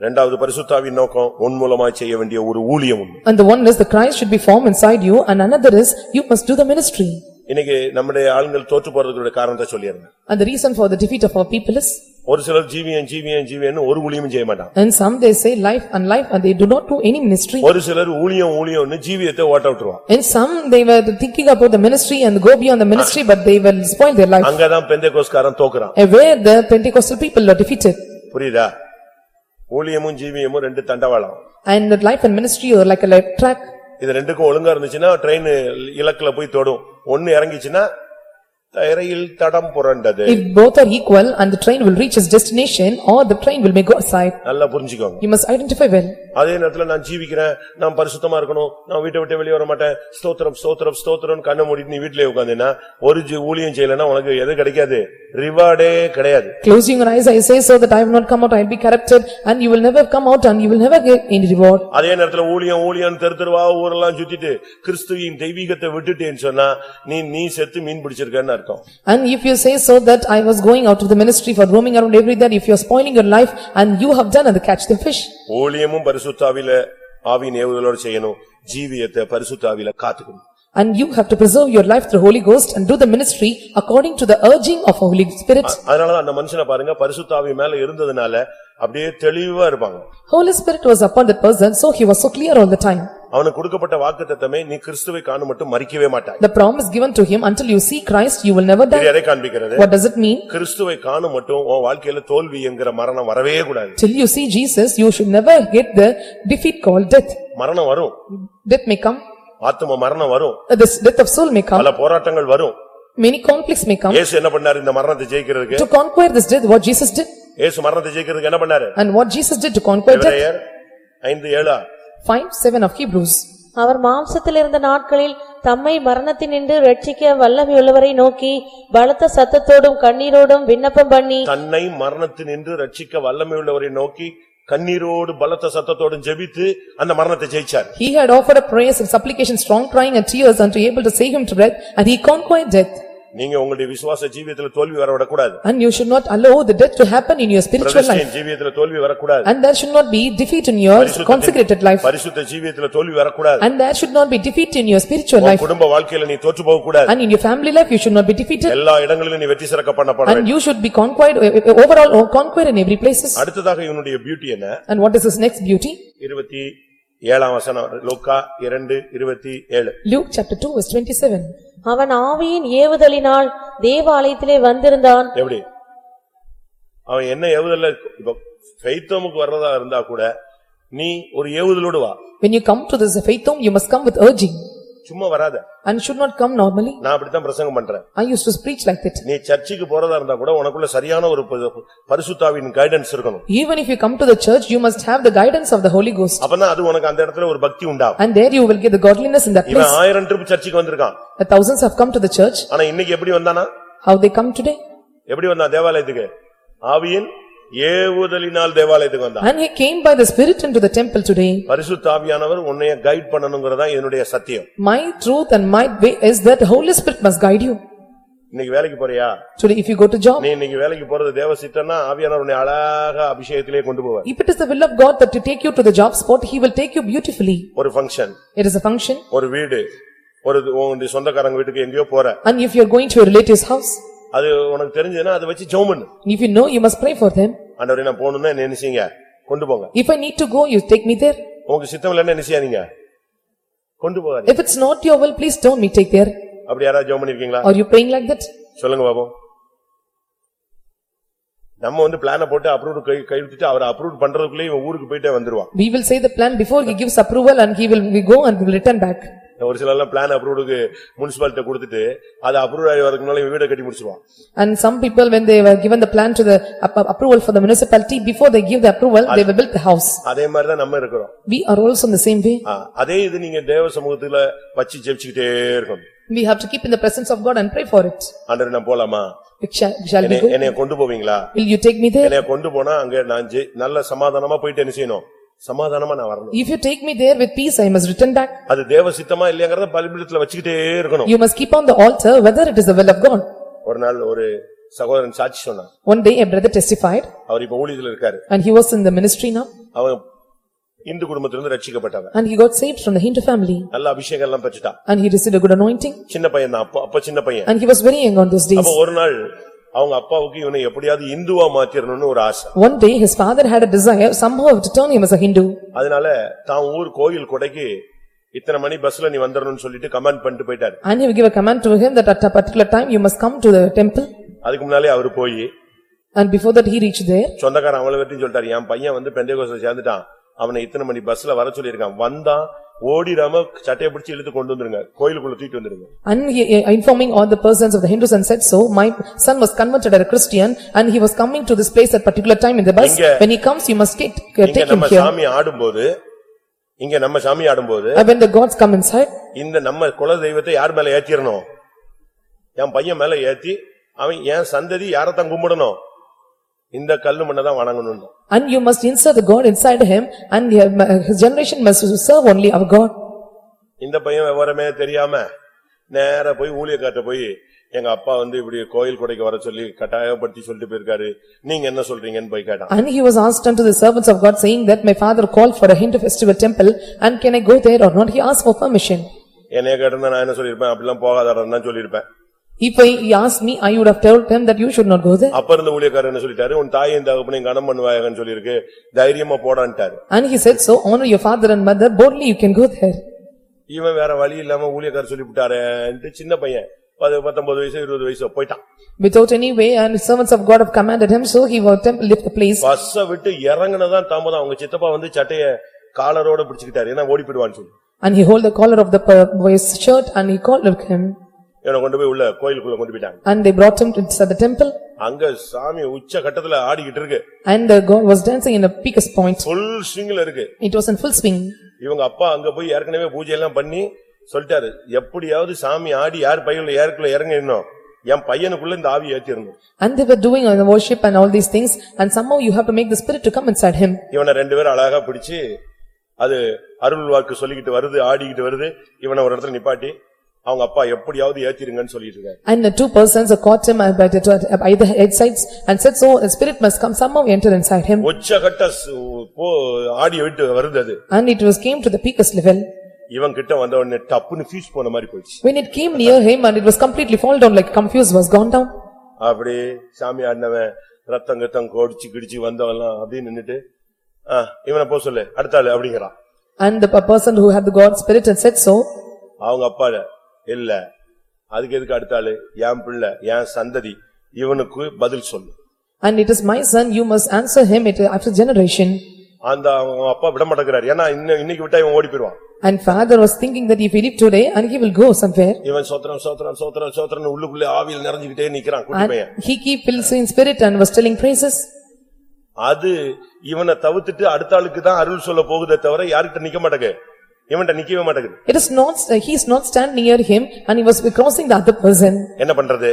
ரெண்டாவது பரிசுத்தாவின் நோக்கம் உன் மூலமாய் செய்ய வேண்டிய ஒரு ஊழியம் உண்டு And the one is the Christ should be formed inside you and another is you must do the ministry. இன்னைக்கு நம்முடைய ஆளுங்கள் தோற்று போறதுக்குள்ள காரணத்தை சொல்லியிருந்தேன் And the reason for the defeat of our people is, ஒரு சிலர் ஜீவியம் ஜீவியம் ஜீவியம்னு ஒரு ஊழியமும் செய்ய மாட்டாங்க and some they say life and life and they do not do any ministry. ஒரு சிலர் ஊழியம் ஊழியம்னு ஜீவியத்தை ஓட்ட விட்டுருவான் And some they were thinking about the ministry and go beyond the ministry but they will spoil their life. அங்கதான் பெந்தைக்கோஸ்காரன் தோக்குறான் And Where the Pentecostal people are defeated. புரியுதா ஊழியமும் ஜீவியமும் ரெண்டு தண்டவாளம் And that life and ministry are like a like track. இது ரெண்டுக்கும் ஒழுங்கா இருந்துச்சுன்னா train இலக்குல போய் தொடும் ஒன்னு இறங்கிச்சுன்னா தரையில் தடம் புரண்டது If both are equal and the train will reach its destination or the train will may go aside. நல்லா புரிஞ்சுக்கோங்க You must identify well. அதே நேரத்துல நான் ஜீவிக்கிறேன் நான் பரிசுத்தமா இருக்கணும் நான் வீட்டை விட்டு வெளியே வர மாட்டேன் ஸ்தோத்திரம் ஸ்தோத்திரம் ஸ்தோத்திரம் கண்ணை மூடிட்டு நீ வீட்டிலே உட்கார்ந்தீன்னா ஒரு ஜி- ஊழியம் செய்யலைன்னா உனக்கு எது கிடைக்காது ரிவார்டே கிடையாது Closing your eyes, I say so that I will not come out, I will be corrupted and you will never come out and you will never get any reward. அதே நேரத்துல ஊழியம் ஊழியம் தெரு தெருவா ஊரெல்லாம் சுத்திட்டு கிறிஸ்துவின் தெய்வீகத்தை விட்டுட்டேன்னு சொன்னா நீ நீ செத்து மீன் பிடிச்சிருக்கன்னு அர்த்தம் And if you say so that I was going out of the ministry for roaming around everywhere, if you are spoiling your life and you have done and catch the fish. ஊழியமும் பரிசுத்தாவில ஆவியின் ஏவுதலோடு செய்யணும் ஜீவியத்தை பரிசுத்தாவில காத்துக்கணும் And you have to preserve your life through Holy Ghost and do the ministry according to the urging of Holy Spirit. அதனாலதான் அந்த மனுஷனை பாருங்க பரிசுத்தாவி மேல இருந்ததுனால அப்படியே தெளிவா இருப்பாங்க Holy Spirit was upon that person, so he was so clear all the time. அவனுக்கு கொடுக்கப்பட்ட வாக்குத்தத்தமே நீ கிறிஸ்துவை காணும் மட்டும் மறிக்கவே மாட்டாய் The promise given to him, until you see Christ, you will never இது die. எதை காண்பிக்கிறது What does it mean? கிறிஸ்துவை காணும் மட்டும் உன் வாழ்க்கையில தோல்வி என்கிற மரணம் வரவே கூடாது Till you see Jesus, you should never get the defeat called death. மரணம் வரும் Death may come, ஆத்தும மரணம் வரும் uh, this death of soul may come, பல போராட்டங்கள் வரும் many conflicts may come. இயேசு என்ன பண்ணாரு இந்த மரணத்தை ஜெயிக்கிறதுக்கு To conquer this death, what Jesus did, இயேசு மரணத்தை ஜெயிக்கிறதுக்கு என்ன பண்ணாரு and what Jesus did to conquer death. எபிரேயர் ஐந்து ஏழா Five, seven of Hebrews. அவர் மாம்சத்தில் இருந்த நாட்களில் தம்மை மரணத்தினின்று ரட்சிக்க வல்லமையுள்ளவரை நோக்கி பலத்த சத்தத்தோடும் கண்ணீரோடும் விண்ணப்பம் பண்ணி தன்னை மரணத்தினின்று ரட்சிக்க வல்லமை உள்ளவரை நோக்கி கண்ணீரோடு பலத்த சத்தத்தோடும் ஜெபித்து அந்த மரணத்தை ஜெயிச்சார் He had offered up prayers and supplication, strong crying and tears unto able to save him to death, and he conquered death. நீங்க உங்களுடைய விசுவாச ஜீவியத்துல தோல்வி வர விடக்கூடாது And you should not allow the death to happen in your spiritual life. பிரதிஷ்டையின் ஜீவியத்துல தோல்வி வரக்கூடாது And there should not be defeat in your consecrated life. பரிசுத்த ஜீவியத்துல தோல்வி வரக்கூடாது And there should not be defeat in your spiritual உன் life. குடும்ப வாழ்க்கையில நீ தோற்று போக கூடாது And in your family life, you should not be defeated. எல்லா இடங்களிலும் நீ வெற்றி சிறக்க பண்ணப்பட And you should be conquered, uh, uh, overall or conquer in every places. அடுத்ததாக இவனுடைய பியூட்டி என்ன And what is his next beauty? இருபத்தி ஏழாம் வசனம். லூக்கா இரண்டு இருபத்தி ஏழு. Luke chapter verse twenty-seven. அவன் ஆவியின் ஏவுதலினால் தேவாலயத்திலே வந்திருந்தான். எப்படி? அவன் என்ன ஏவுதல்ல? இப்ப ஃபெய்த்தோமுக்கு வர்றதா இருந்தா கூட நீ ஒரு ஏவுதலோடு வா. When you come to this faith home, you must come with urging. சும்மா வராத and should not come normally. நான் அப்படித்தான் பிரசங்கம் பண்றேன் I used to preach like that. நீ சர்ச்சுக்கு போறதா இருந்தா கூட உனக்குள்ள சரியான ஒரு பரிசுத்தாவின் கைடன்ஸ் இருக்கணும் Even if you come to the church, you must have the guidance of the Holy Ghost. அப்பதான் அது உனக்கு அந்த இடத்துல ஒரு பக்தி உண்டாகும் And there you will get the godliness in that இவன் place. ஆயிரம் ட்ரிப் சர்ச்சுக்கு வந்திருக்கான் The thousands have come to the church. ஆனா இன்னைக்கு எப்படி வந்தானா How they come today? எப்படி வந்தான் தேவாலயத்துக்கு ஆவியின் ஏவுதலினால் தேவாலயத்துக்கு வந்தான் And he came by the Spirit into the temple today. பரிசுத்தாவியானவர் உன்னைய கைட் பண்ணணுங்கிறதா என்னுடைய சத்தியம் My truth and my way is that Holy Spirit must guide you. இன்னைக்கு வேலைக்கு போறியா Today, if you go to job, நீ இன்னைக்கு வேலைக்கு போறது தேவ சித்தம்னா ஆவியானவர் உன்னை அழகா அபிஷேகத்திலே கொண்டு போவார் if it is the will of God that to take you to the job spot, he will take you beautifully. ஒரு function It is a function. ஒரு வீடு ஒரு உன்னுடைய சொந்தக்காரங்க வீட்டுக்கு எங்கேயோ போற And if you are going to your relative's house, அது உனக்கு தெரிஞ்சதுன்னா அதை வச்சு ஜெபம் பண்ணு if you know, you must pray for them. ஆண்டவரே நான் போகணும்னா என்ன நினைச்சீங்க கொண்டு போங்க If I need to go, you take me there. உங்க சித்தம் இல்லைன்னா என்ன செய்யாதீங்க கொண்டு போகாதீங்க If it's not your will, please don't me take there. அப்படி யாராவது ஜெபம் பண்ணிருக்கீங்களா Are you praying like that? சொல்லுங்க பாபம் நம்ம வந்து பிளான போட்டு அப்ரூவ் கை கைவிட்டுட்டு அவரை அப்ரூவ் பண்றதுக்குள்ளே இவன் ஊருக்கு போயிட்டே வந்துருவான் We will say the plan before he gives approval and he will, we go and we will return back. ஒரு சில எல்லாம் பிளான் அப்ரூவ்டுக்கு முனிசிபாலிட்டி கொடுத்துட்டு அது அப்ரூவ் ஆகி இவன் வீடை கட்டி முடிச்சிருவான் And some people, when they were given the plan to the ap- approval for the municipality, before they give the approval, they will build the house. அதே மாதிரி தான் நம்ம இருக்கிறோம் We are also in the same way. ஆ, அதே இது நீங்க தேவ சமூகத்துல வச்சு ஜெபிச்சுக்கிட்டே இருக்கணும் We have to keep in the presence of God and pray for it. ஆண்டவர் நான் போலாமா Shall shall we என்னைய go? என்னைய கொண்டு போவீங்களா Will you take me there? என்னைய கொண்டு போனா அங்க நான் ஜெய்- நல்ல சமாதானமா போயிட்டு என்ன செய்யணும் சமாதானமா நான் வரணும் If you take me there with peace, I must return back. அது தேவ சித்தமா இல்லையாங்கறத பலிபீடத்துல வச்சுக்கிட்டே இருக்கணும் You must keep on the altar whether it is the will of God. ஒரு நாள் ஒரு சகோதரன் சாட்சி சொன்னான் One day a brother testified அவர் இப்ப ஊழியத்துல இருக்காரு and he was in the ministry now அவன் இந்து குடும்பத்திலிருந்து ரட்சிக்கப்பட்டவன் and he got saved from the Hindu family நல்ல அபிஷேகம் எல்லாம் பெற்றுட்டான் and he received a good anointing சின்ன பையன் தான் அப்ப அப்ப சின்ன பையன் and he was very young on those days. அப்ப ஒரு நாள் அவங்க அப்பாவுக்கு இவனை எப்படியாவது இந்துவா மாத்திரணும்னு ஒரு ஆசை. One day his father had a desire somehow to turn him as a Hindu. அதனால தான் ஊர் கோயில் கொடைக்கு இத்தனை மணி பஸ்ல நீ வந்துடணும்னு சொல்லிட்டு கமெண்ட் பண்ணிட்டு போயிட்டாரு. And he will give a command to him that at a particular time you must come to the temple. அதுக்கு முன்னாலே அவரு போய் and before that he reached there சொந்தக்காரன் அவளை வெட்டி சொல்லிட்டாரு. என் பையன் வந்து பெந்தேகோஸ்ல சேர்ந்துட்டான். அவனை இத்தனை மணி பஸ்ல வர சொல்லியிருக்கான். வந்தான் ஓடிடாம சட்டையை பிடிச்சு இழுத்து கொண்டு வந்துருங்க கோயிலுக்குள்ள தூக்கிட்டு வந்துருங்க and he uh, informing all the persons of the Hindus and said so my son was converted as a Christian and he was coming to this place at particular time in the bus இங்க- when he comes you must take இங்க take him நம்ம here சாமி ஆடும்போது இங்க நம்ம சாமி ஆடும்போது and when the gods come inside இந்த நம்ம குல தெய்வத்தை யார் மேல ஏத்திரணும் என் பையன் மேல ஏத்தி அவன் என் சந்ததி யாரத்தான் கும்பிடணும் இந்த கல்லு மண்ணதான் வணங்கணும் and you must insert the God inside him and uh, his generation must serve only our God இந்த பையன் விவரமே தெரியாம நேரா போய் ஊழியக்காட்ட போய் எங்க அப்பா வந்து இப்படி கோயில் கொடைக்கு வர சொல்லி கட்டாயப்படுத்தி சொல்லிட்டு போயிருக்காரு நீங்க என்ன சொல்றீங்கன்னு போய் கேட்டான் And he was asked unto the servants of God saying that my father called for a Hindu festival temple and can I go there or not? He asked for permission. என்னைய கேட்டிருந்தா நான் என்ன சொல்லிருப்பேன் அப்படிலாம் போகாதாரன்னு தான் சொல்லிருப்பேன் If I- he asked me, I would have told him that you should not go there. அப்ப இருந்த ஊழியக்காரர் என்ன சொல்லிட்டாரு உன் தாயின் தகப்பனையும் கனம் பண்ணுவாயகன்னு சொல்லிருக்கு தைரியமா போடான்ட்டாரு And he said, so honor your father and mother, boldly you can go there. இவன் வேற வழி இல்லாம ஊழியக்காரர் சொல்லிவிட்டாரேன்ட்டு சின்ன பையன் பது பத்தொன்பது வயசு இருபது வயசு போயிட்டான் Without any way and servants of God have commanded him, so he was temple left the place. பஸ்ஸ விட்டு இறங்குனதான் தாமதம் அவங்க சித்தப்பா வந்து சட்டைய காலரோட பிடிச்சுக்கிட்டாரு ஏன்னா ஓடி போயிடுவான்னு சொல்லி And he hold the collar of the boy's shirt and he called him. இவனை கொண்டு போய் உள்ள கோயிலுக்குள்ள கொண்டு போயிட்டாங்க. And they brought him inside the temple. அங்க சாமி உச்ச கட்டத்துல ஆடிக்கிட்டு இருக்கு. And uh, God was dancing in a peakest point. Full ஸ்விங்ல இருக்கு. It was in full swing. இவங்க அப்பா அங்க போய் ஏற்கனவே பூஜை எல்லாம் பண்ணி சொல்லிட்டாரு எப்படியாவது சாமி ஆடி யார் பையன்ல ஏற்குள்ள இறங்கிடணும். என் பையனுக்குள்ள இந்த ஆவி ஏத்திரணும் And they were doing uh, the worship and all these things and somehow you have to make the spirit to come inside him. இவனை ரெண்டு பேரும் அழகா பிடிச்சு அது அருள் வாக்கு சொல்லிக்கிட்டு வருது ஆடிக்கிட்டு வருது. இவனை ஒரு இடத்துல நிப்பாட்டி அவங்க அப்பா எப்படியாவது ஏத்திருங்கன்னு சொல்லிட்டு இருக்காரு And the two persons uh, caught him uh, by the uh, by the head sides and said so the spirit must come somehow enter inside him. உச்ச கட்ட சு- போ ஆடி விட்டு வருது அது And it was came to the peakest level. இவன் கிட்ட வந்த உடனே டப்புன்னு ஃபீஸ் போன மாதிரி போயிடுச்சு When it came near him and it was completely fall down like confused was gone down. அப்படி சாமி ஆடினவன் ரத்தம் கத்தம் கோடிச்சு கிடிச்சு வந்தவன்லாம் அப்படியே நின்னுட்டு ஆ இவனை போ சொல்லு அடுத்த ஆளு அப்படிங்கிறான் And the per- person who had the God spirit and said so, அவங்க அப்பா இல்ல. அதுக்கு எதுக்கு அடுத்த ஆளு? என் பிள்ளை என் சந்ததி இவனுக்கு பதில் சொல்லு. And it is my son, you must answer him it after generation. அந்த அவங்க அப்பா விட மாட்டேங்கிறாரு. ஏன்னா இன்ன- இன்னைக்கு விட்டா இவன் ஓடி போயிருவான் And father was thinking that if he leave today and he will go somewhere. இவன் சோத்திரம் சோத்திரம் சோத்திரம் சோத்திரம் உள்ளுக்குள்ளே ஆவியில் நிறைஞ்சுக்கிட்டே நிக்கிறான் குட்டி பையன். he keep filled in spirit and was telling praises. அது இவனை தவிர்த்துட்டு அடுத்த ஆளுக்கு தான் அருள் சொல்ல போகுதே தவிர யாருக்கிட்ட நிக்க மாட்டேங்க. இவன்கிட்ட நிக்கவே மாட்டேங்குது It is not, he is not standing near him and he was crossing the other person. என்ன பண்றது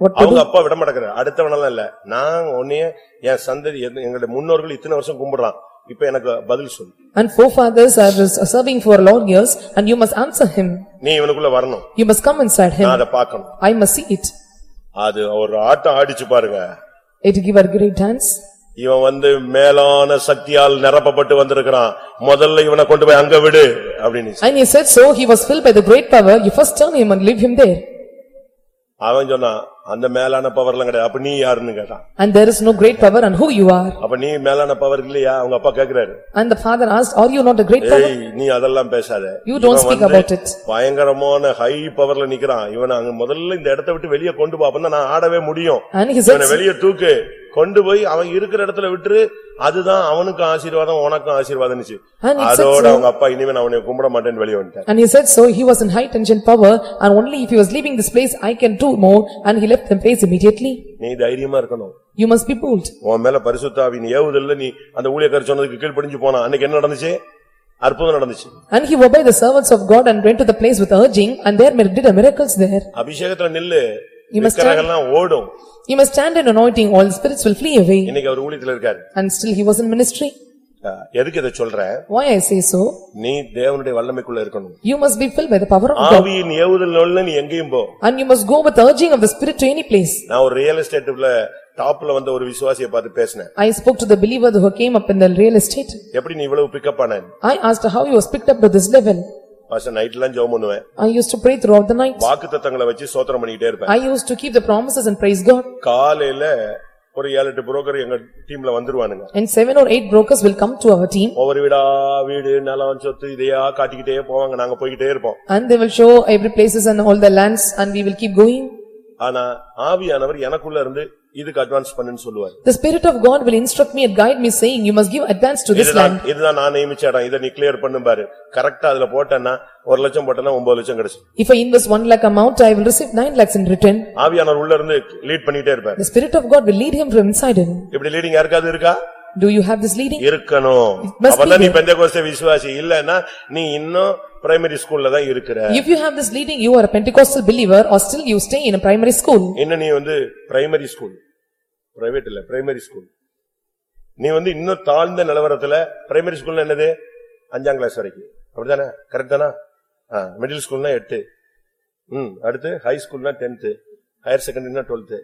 What to அவங்க do? அப்பா விட மாட்டேங்கிறார் அடுத்தவனெல்லாம் இல்ல நான் உன்னைய என் சந்ததி எங்க- எங்களுடைய முன்னோர்கள் இத்தனை வருஷம் கும்பிடுறான் இப்ப எனக்கு பதில் சொல்லு And forefathers are serving for long years and you must answer him. நீ இவனுக்குள்ள வரணும் You must come inside நான் him. அதை பார்க்கணும் I must see it. அது ஒரு ஆட்டம் ஆடிச்சு பாருங்க It give a great dance. இவன் வந்து மேலான சக்தியால் நிரப்பப்பட்டு வந்திருக்கிறான் முதல்ல இவனை கொண்டு போய் அங்க விடு அப்படின்னு And he said so, he was filled by the great power, you first turn him and leave him there. அவன் சொன்னான் அந்த மேலான பவர்லாம் கிடையாது. அப்ப நீ யாருன்னு கேட்டான் And there is no great power and who you are. அப்ப நீ மேலான பவர் இல்லையா? அவங்க அப்பா கேக்குறாரு. And the father asked, are you not a great power? ஏய் நீ அதெல்லாம் பேசாத. You don't இவன் speak வந்து about it. பயங்கரமான ஹை பவர்ல நிக்கிறான். இவனை அங்க முதல்ல இந்த இடத்தை விட்டு வெளியே கொண்டு போ. அப்பதான் நான் ஆடவே முடியும். And he said, இவனை வெளியே தூக்கு. கொண்டு போய் அவன் இருக்கிற இடத்துல விட்டுரு. அதுதான் அவனுக்கும் ஆசீர்வாதம் உனக்கும் ஆசீர்வாதம்னுச்சு And he said அதோட. அவங்க அப்பா இனிமே நான் அவனை கும்பிட மாட்டேன்னு வெளியே வந்துட்டான் And he said so, he was in high tension power. And only if he was leaving this place, I can do more. And he left the place immediately. நீ தைரியமா இருக்கணும் You must be bold. உன் மேல பரிசுத்தாவின் ஏவுதல்ல நீ அந்த ஊழியக்காரர் சொன்னதுக்கு கீழ்ப்படிஞ்சு போனா அன்னைக்கு என்ன நடந்துச்சு அற்புதம் நடந்துச்சு And he obeyed the servants of God and went to the place with urging and there did a miracles there. அபிஷேகத்துல நில்லு You must விக்கிரகெல்லாம் ஓடும் You must stand in anointing, all spirits will flee away. இன்னைக்கு அவர் ஊழியத்துல இருக்காரு And still he was in ministry. எதுக்கு இதை சொல்றேன் Why I say so? நீ தேவனுடைய வல்லமைக்குள்ள இருக்கணும் You must be filled by the power of God. ஆவியின் ஏவுதல் நீ எங்கேயும் போ And you must go with the urging of the spirit to any place. நான் ஒரு ரியல் எஸ்டேட்ல டாப்ல வந்த ஒரு விசுவாசியை பார்த்து பேசினேன் I spoke to the believer who came up in the real estate. எப்படி நீ இவ்வளவு பிக்கப் ஆன I asked how he was picked up to this level. Pastor night எல்லாம் ஜெபம் பண்ணுவேன் I used to pray throughout the night. வாக்கு தத்தங்களை வச்சு சோத்திரம் பண்ணிட்டே இருப்பேன் I used to keep the promises and praise God. காலையில ஒரு ஏழு எட்டு புரோக்கர் எங்க டீம்ல வந்துருவானுங்க And seven or eight brokers will come to our team ஒவ்வொரு வீடா வீடு நிலம் சொத்து இதையா காட்டிக்கிட்டே போவாங்க நாங்க போய்கிட்டே இருப்போம் and they will show every places and all the lands and we will keep going. ஆனா ஆவியானவர் எனக்குள்ள இருந்து இதுக்கு அட்வான்ஸ் பண்ணுன்னு சொல்லுவாரு The spirit of God will instruct me and guide me saying, you must give advance to this இதுதான் land. இதுதான் நான் நியமிச்ச இடம் இதை நீ கிளியர் பண்ணும் பாரு கரெக்டா அதுல போட்டேன்னா ஒரு லட்சம் போட்டேன்னா ஒன்பது லட்சம் கிடைச்சு If I invest one lakh amount, I will receive nine lakhs in return. ஆவியானவர் உள்ள இருந்து லீட் பண்ணிட்டே இருப்பாரு The spirit of God will lead him from inside him. இப்படி லீடிங் யாருக்காவது இருக்கா Do you have this leading? இருக்கணும். must be அப்பதான் நீ there. பெந்தேகோஸ்தே விசுவாசி இல்லன்னா நீ இன்னும் பிரைமரி ஸ்கூல்ல தான் இருக்கிற. If you have this leading, you are a Pentecostal believer or still you stay in a primary school. இன்னும் நீ வந்து பிரைமரி ஸ்கூல். பிரைவேட் இல்ல பிரைமரி ஸ்கூல். நீ வந்து இன்னும் தாழ்ந்த நிலவரத்துல பிரைமரி ஸ்கூல் என்னது? அஞ்சாம் கிளாஸ் வரைக்கும். அப்படிதானே? கரெக்ட் தானா? மிடில் ஸ்கூல்னா எட்டு. ம் அடுத்து ஹை ஸ்கூல்னா 10th. ஹையர் செகண்டரினா 12th.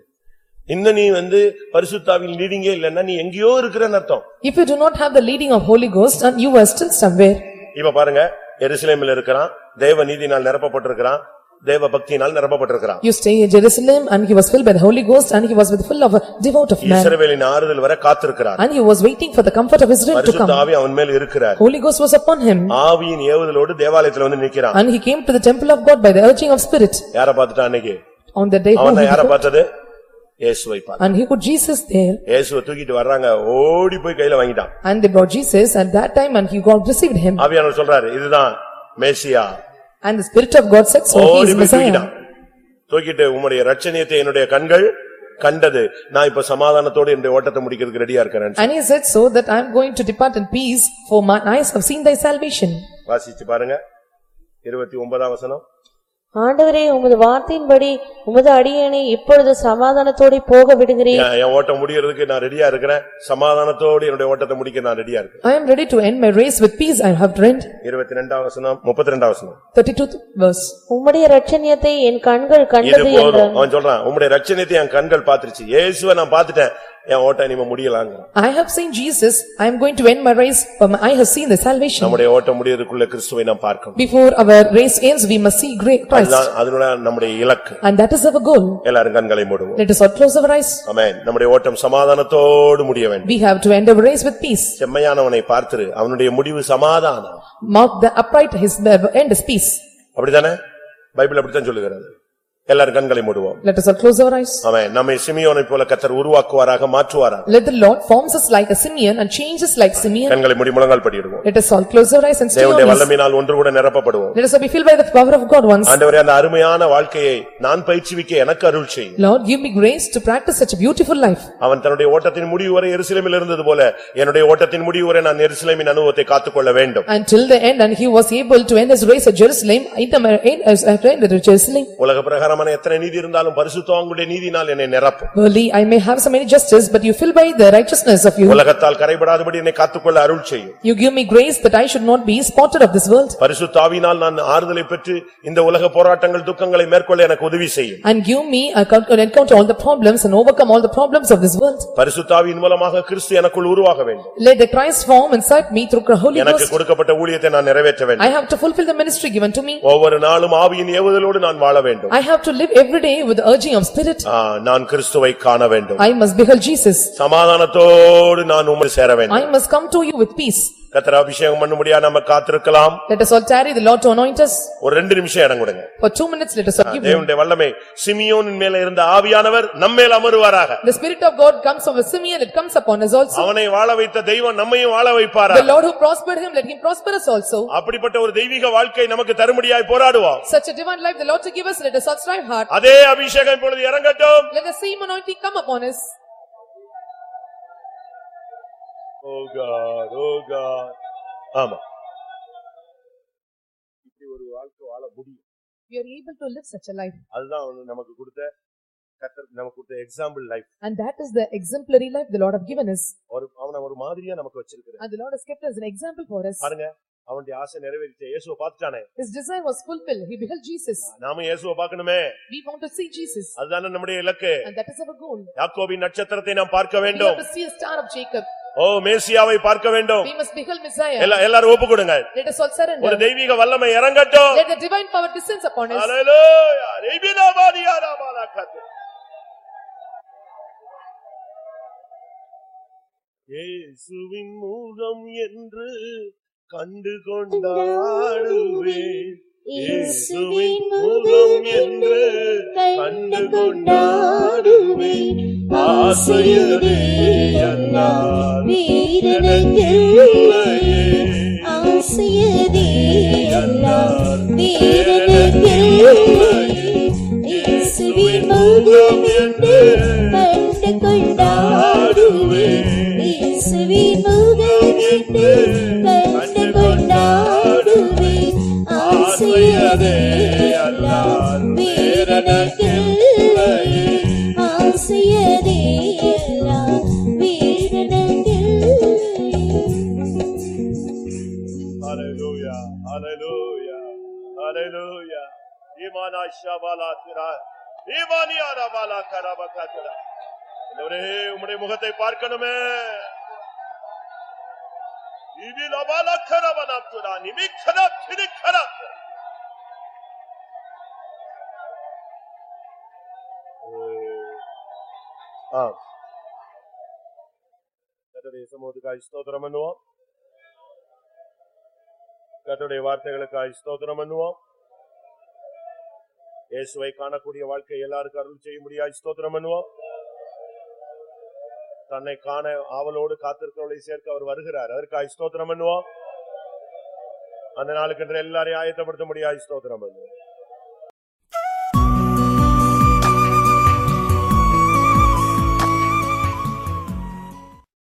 இன்ன நீ வந்து பரிசுத்தாவின் லீடிங்கே இல்லன்னா நீ எங்கேயோ இருக்கிறன்னு அர்த்தம் If you do not have the leading of Holy Ghost and you are still somewhere. இப்ப பாருங்க எருசலேமில் இருக்கிறான் தேவ நீதினால் நிரப்பப்பட்டிருக்கிறான் தேவ பக்தியினால் நிரப்பப்பட்டிருக்கிறான் You stay in Jerusalem and he was filled by the Holy Ghost and he was with full of a devout of man. இஸ்ரவேலின் ஆறுதல் வர காத்திருக்கிறார் And he was waiting for the comfort of Israel to come. பரிசுத்தாவி அவன் மேல் இருக்கிறார் Holy Ghost was upon him ஆவியின் ஏவுதலோடு தேவாலயத்துல வந்து நிக்கிறான் and he came to the temple of God by the urging of spirit. யார பார்த்துட்டான் அன்னைக்கு on the day. whom அவன் he யார beheld. பார்த்தது இயேசுவை பார்த்தான் and he put Jesus there இயேசுவை தூக்கிட்டு வர்றாங்க ஓடி போய் கையில வாங்கிட்டான் and they brought Jesus at that time and he got received him. ஆவியானவர் சொல்றாரு இதுதான் மேசியா And the spirit of God said so, he ஓடி is போய் தூக்கிட்டான் Messiah. தூக்கிட்டு உம்முடைய ரட்சணியத்தை என்னுடைய கண்கள் கண்டது நான் இப்ப சமாதானத்தோடு என்னுடைய ஓட்டத்தை முடிக்கிறதுக்கு ரெடியா இருக்கிறேன் And he said so that I am going to depart in peace for my eyes have seen thy salvation. வாசிச்சு பாருங்க இருபத்தி ஒன்பதாம் வசனம் ஆண்டவரே உமது வார்த்தையின்படி உமது அடியேனை இப்பொழுது சமாதானத்தோടെ போக விடுகிறேன். என் ஓட்டம் முடியறதுக்கு நான் ரெடியா இருக்கிறேன். சமாதானத்தோடு என்னுடைய ஓட்டத்தை முடிக்க நான் ரெடியா இருக்கேன் I am ready to end my race with peace. I have. இருபத்தி ரெண்டாம் வசனம் முப்பத்தி ரெண்டாம் வசனம். Thirty-two verse. உம்முடைய ரட்சணியத்தை என் கண்கள் கண்டது என்றான் அவன் சொல்றான் உம்முடைய ரட்சணியத்தை என் கண்கள் பாத்துருச்சு இயேசுவை நான் பாத்துட்டேன் என் ஓட்டம் இனிமே முடியலாங்க I have seen Jesus, I am going to end my race, for my eye has seen the salvation. நம்முடைய ஓட்டம் முடியறதுக்குள்ள கிறிஸ்துவை நாம் பார்க்கணும் Before our race ends, we must see great Christ. அதுதான் அதனுடைய நம்முடைய இலக்கு And that is our goal. எல்லாரும் கண்களை மூடுவோம் Let us all close our eyes. ஆமென் நம்முடைய ஓட்டம் சமாதானத்தோடு முடிய வேண்டும் We have to end our race with peace. செம்மையானவனை பார்த்திரு அவனுடைய முடிவு சமாதானம் Mark the upright, his end is peace. அப்படிதானே பைபிள் அப்படித்தான் சொல்லுகிறது எல்லாரும் கண்களை மூடுவோம் Let us all close our eyes. அவன் நம்மை சிமியோனை போல கத்தர் உருவாக்குவாராக மாற்றுவாராக Let the Lord forms us like a Simeon and changes like Simeon. கண்களை மூடி முழங்கால் படியிடுவோம் Let us all close our eyes and stay தேவனுடைய on this. வல்லமையினால் ஒன்று கூட நிரப்பப்படுவோம் Let us all be filled by the power of God once. ஆண்டவரே அந்த அருமையான வாழ்க்கையை நான் பயிற்சிவிக்க எனக்கு அருள் செய்யும் Lord, give me grace to practice such a beautiful life. அவன் தன்னுடைய ஓட்டத்தின் முடிவு வரை எருசலேமில் இருந்தது போல என்னுடைய ஓட்டத்தின் முடிவு வரை நான் எருசலேமின் அனுபவத்தை காத்துக்கொள்ள வேண்டும் Until the end and he was able to end his race at Jerusalem, in the end as I trained at Jerusalem. உலக பிரகாரமான எத்தனை நீதி இருந்தாலும் பரிசுத்தவான்களுடைய நீதினால் என்னை நிரப்பும் Worldly, I may have so many justice, but you fill by the righteousness of you. உலகத்தால் கரைபடாதபடி என்னை காத்துக்கொள்ள அருள் செய்யும் You give me grace that I should not be spotted of this world. பரிசுத்தாவினால் நான் ஆறுதலை பெற்று இந்த உலக போராட்டங்கள் துக்கங்களை மேற்கொள்ள எனக்கு உதவி செய்யும் And give me, I can encounter all the problems and overcome all the problems of this world. பரிசுத்தாவின் மூலமாக கிறிஸ்து எனக்குள் உருவாக வேண்டும் Let the Christ form inside me through the Holy எனக்கு Ghost. கொடுக்கப்பட்ட ஊழியத்தை நான் நிறைவேற்ற வேண்டும் I have to fulfill the ministry given to me. ஒவ்வொரு நாளும் ஆவியின் ஏவுதலோடு நான் வாழ வேண்டும் I have to live every day with the urging of spirit. ஆ, நான் கிறிஸ்துவை காண வேண்டும் I must behold Jesus. சமாதானத்தோடு நான் உம்மை சேர வேண்டும் I must come to you with peace. கத்தர் அபிஷேகம் பண்ணும்படியா நம்ம காத்திருக்கலாம் Let us all tarry the Lord to anoint us. ஒரு ரெண்டு நிமிஷம் இடம் கொடுங்க For two minutes, let us all give him. தேவனுடைய வல்லமை சிமியோனின் மேல இருந்த ஆவியானவர் நம்மேல் அமருவாராக The spirit of God comes over Simeon, it comes upon us also. அவனை வாழ வைத்த தெய்வம் நம்மையும் வாழ The வைப்பாரா Lord who prospered him, let him prosper us also. அப்படிப்பட்ட ஒரு தெய்வீக வாழ்க்கை நமக்கு தரும்படியாய் போராடுவோம் Such a divine life the Lord to give us, let us all strive hard. அதே அபிஷேகம் இப்பொழுது இறங்கட்டும் Let the same anointing come upon us. Oh God oh God ஆமா இப்படி ஒரு வாழ்க்கை வாழ முடியும் We are able to live such a life. அதுதான் அவனு நமக்கு கொடுத்த கத்தர் நமக்கு கொடுத்த example life And that is the exemplary life the Lord have given us. ஒரு அவனை ஒரு மாதிரியா நமக்கு வச்சிருக்கிறார் And the Lord has kept us an example for us. பாருங்க அவனுடைய ஆசை நிறைவேறிச்ச இயேசுவை பார்த்துட்டானே His desire was fulfilled. He beheld Jesus. நாம இயேசுவை பார்க்கணுமே We want to see Jesus. அதுதானே நம்முடைய இலக்கு And that is our goal. யாக்கோபின் நட்சத்திரத்தை நாம் பார்க்க We வேண்டும் have to see a star of Jacob. ஓ மேசியாவை பார்க்க வேண்டும் We must behold Messiah. எல்லா- எல்லாரும் ஒப்பு கொடுங்க Let us all ஒரு. தெய்வீக வல்லமை இறங்கட்டும் Let the divine power descend upon us. ரெபினாபாதியா. இயேசுவின் என்று கண்டு கொண்டாடுவேன் இயேசுவின் முகம் என்று கண்டு கொண்டாடுவேன் ஆசையதே அல்லால் வேறெனக்கில்லையே. ஆசையதே அல்லால் வேறெனக்கில்லையே. இயேசுவின் முகம் என்று கண்டு கொண்டாடுவேன் இயேசுவின் முகம் என்று கண்டு கொண்டாடுவேன் ஆசையதே அல்லால் வேறெனக்கில்லையே. ஈமானா ஷபாலா திரா, ஈமானியா ரபாலா கரபகத்ரா. ஆண்டவரே, உம்முடைய முகத்தை பார்க்கணுமே இதில் அபாலா கரபனாப்துரா, நிமிக்கரா, திரிக்கரா. ஆம். கர்த்தருடைய சமூகத்துக்காய் ஸ்தோத்திரம் பண்ணுவோம் கர்த்தருடைய வார்த்தைகளுக்காய் ஸ்தோத்திரம் பண்ணுவோம் இயேசுவை காணக்கூடிய வாழ்க்கை எல்லாருக்கும் அருள் செய்ய முடியாது ஸ்தோத்திரம் பண்ணுவோம். தன்னை காண ஆவலோடு காத்திருக்கிறவர்களை சேர்க்க அவர் வருகிறார். அதற்காக ஸ்தோத்திரம் பண்ணுவோம். அந்த நாளுக்கு எல்லாரையும் ஆயத்தப்படுத்த முடியாது ஸ்தோத்திரம் பண்ணுவோம்.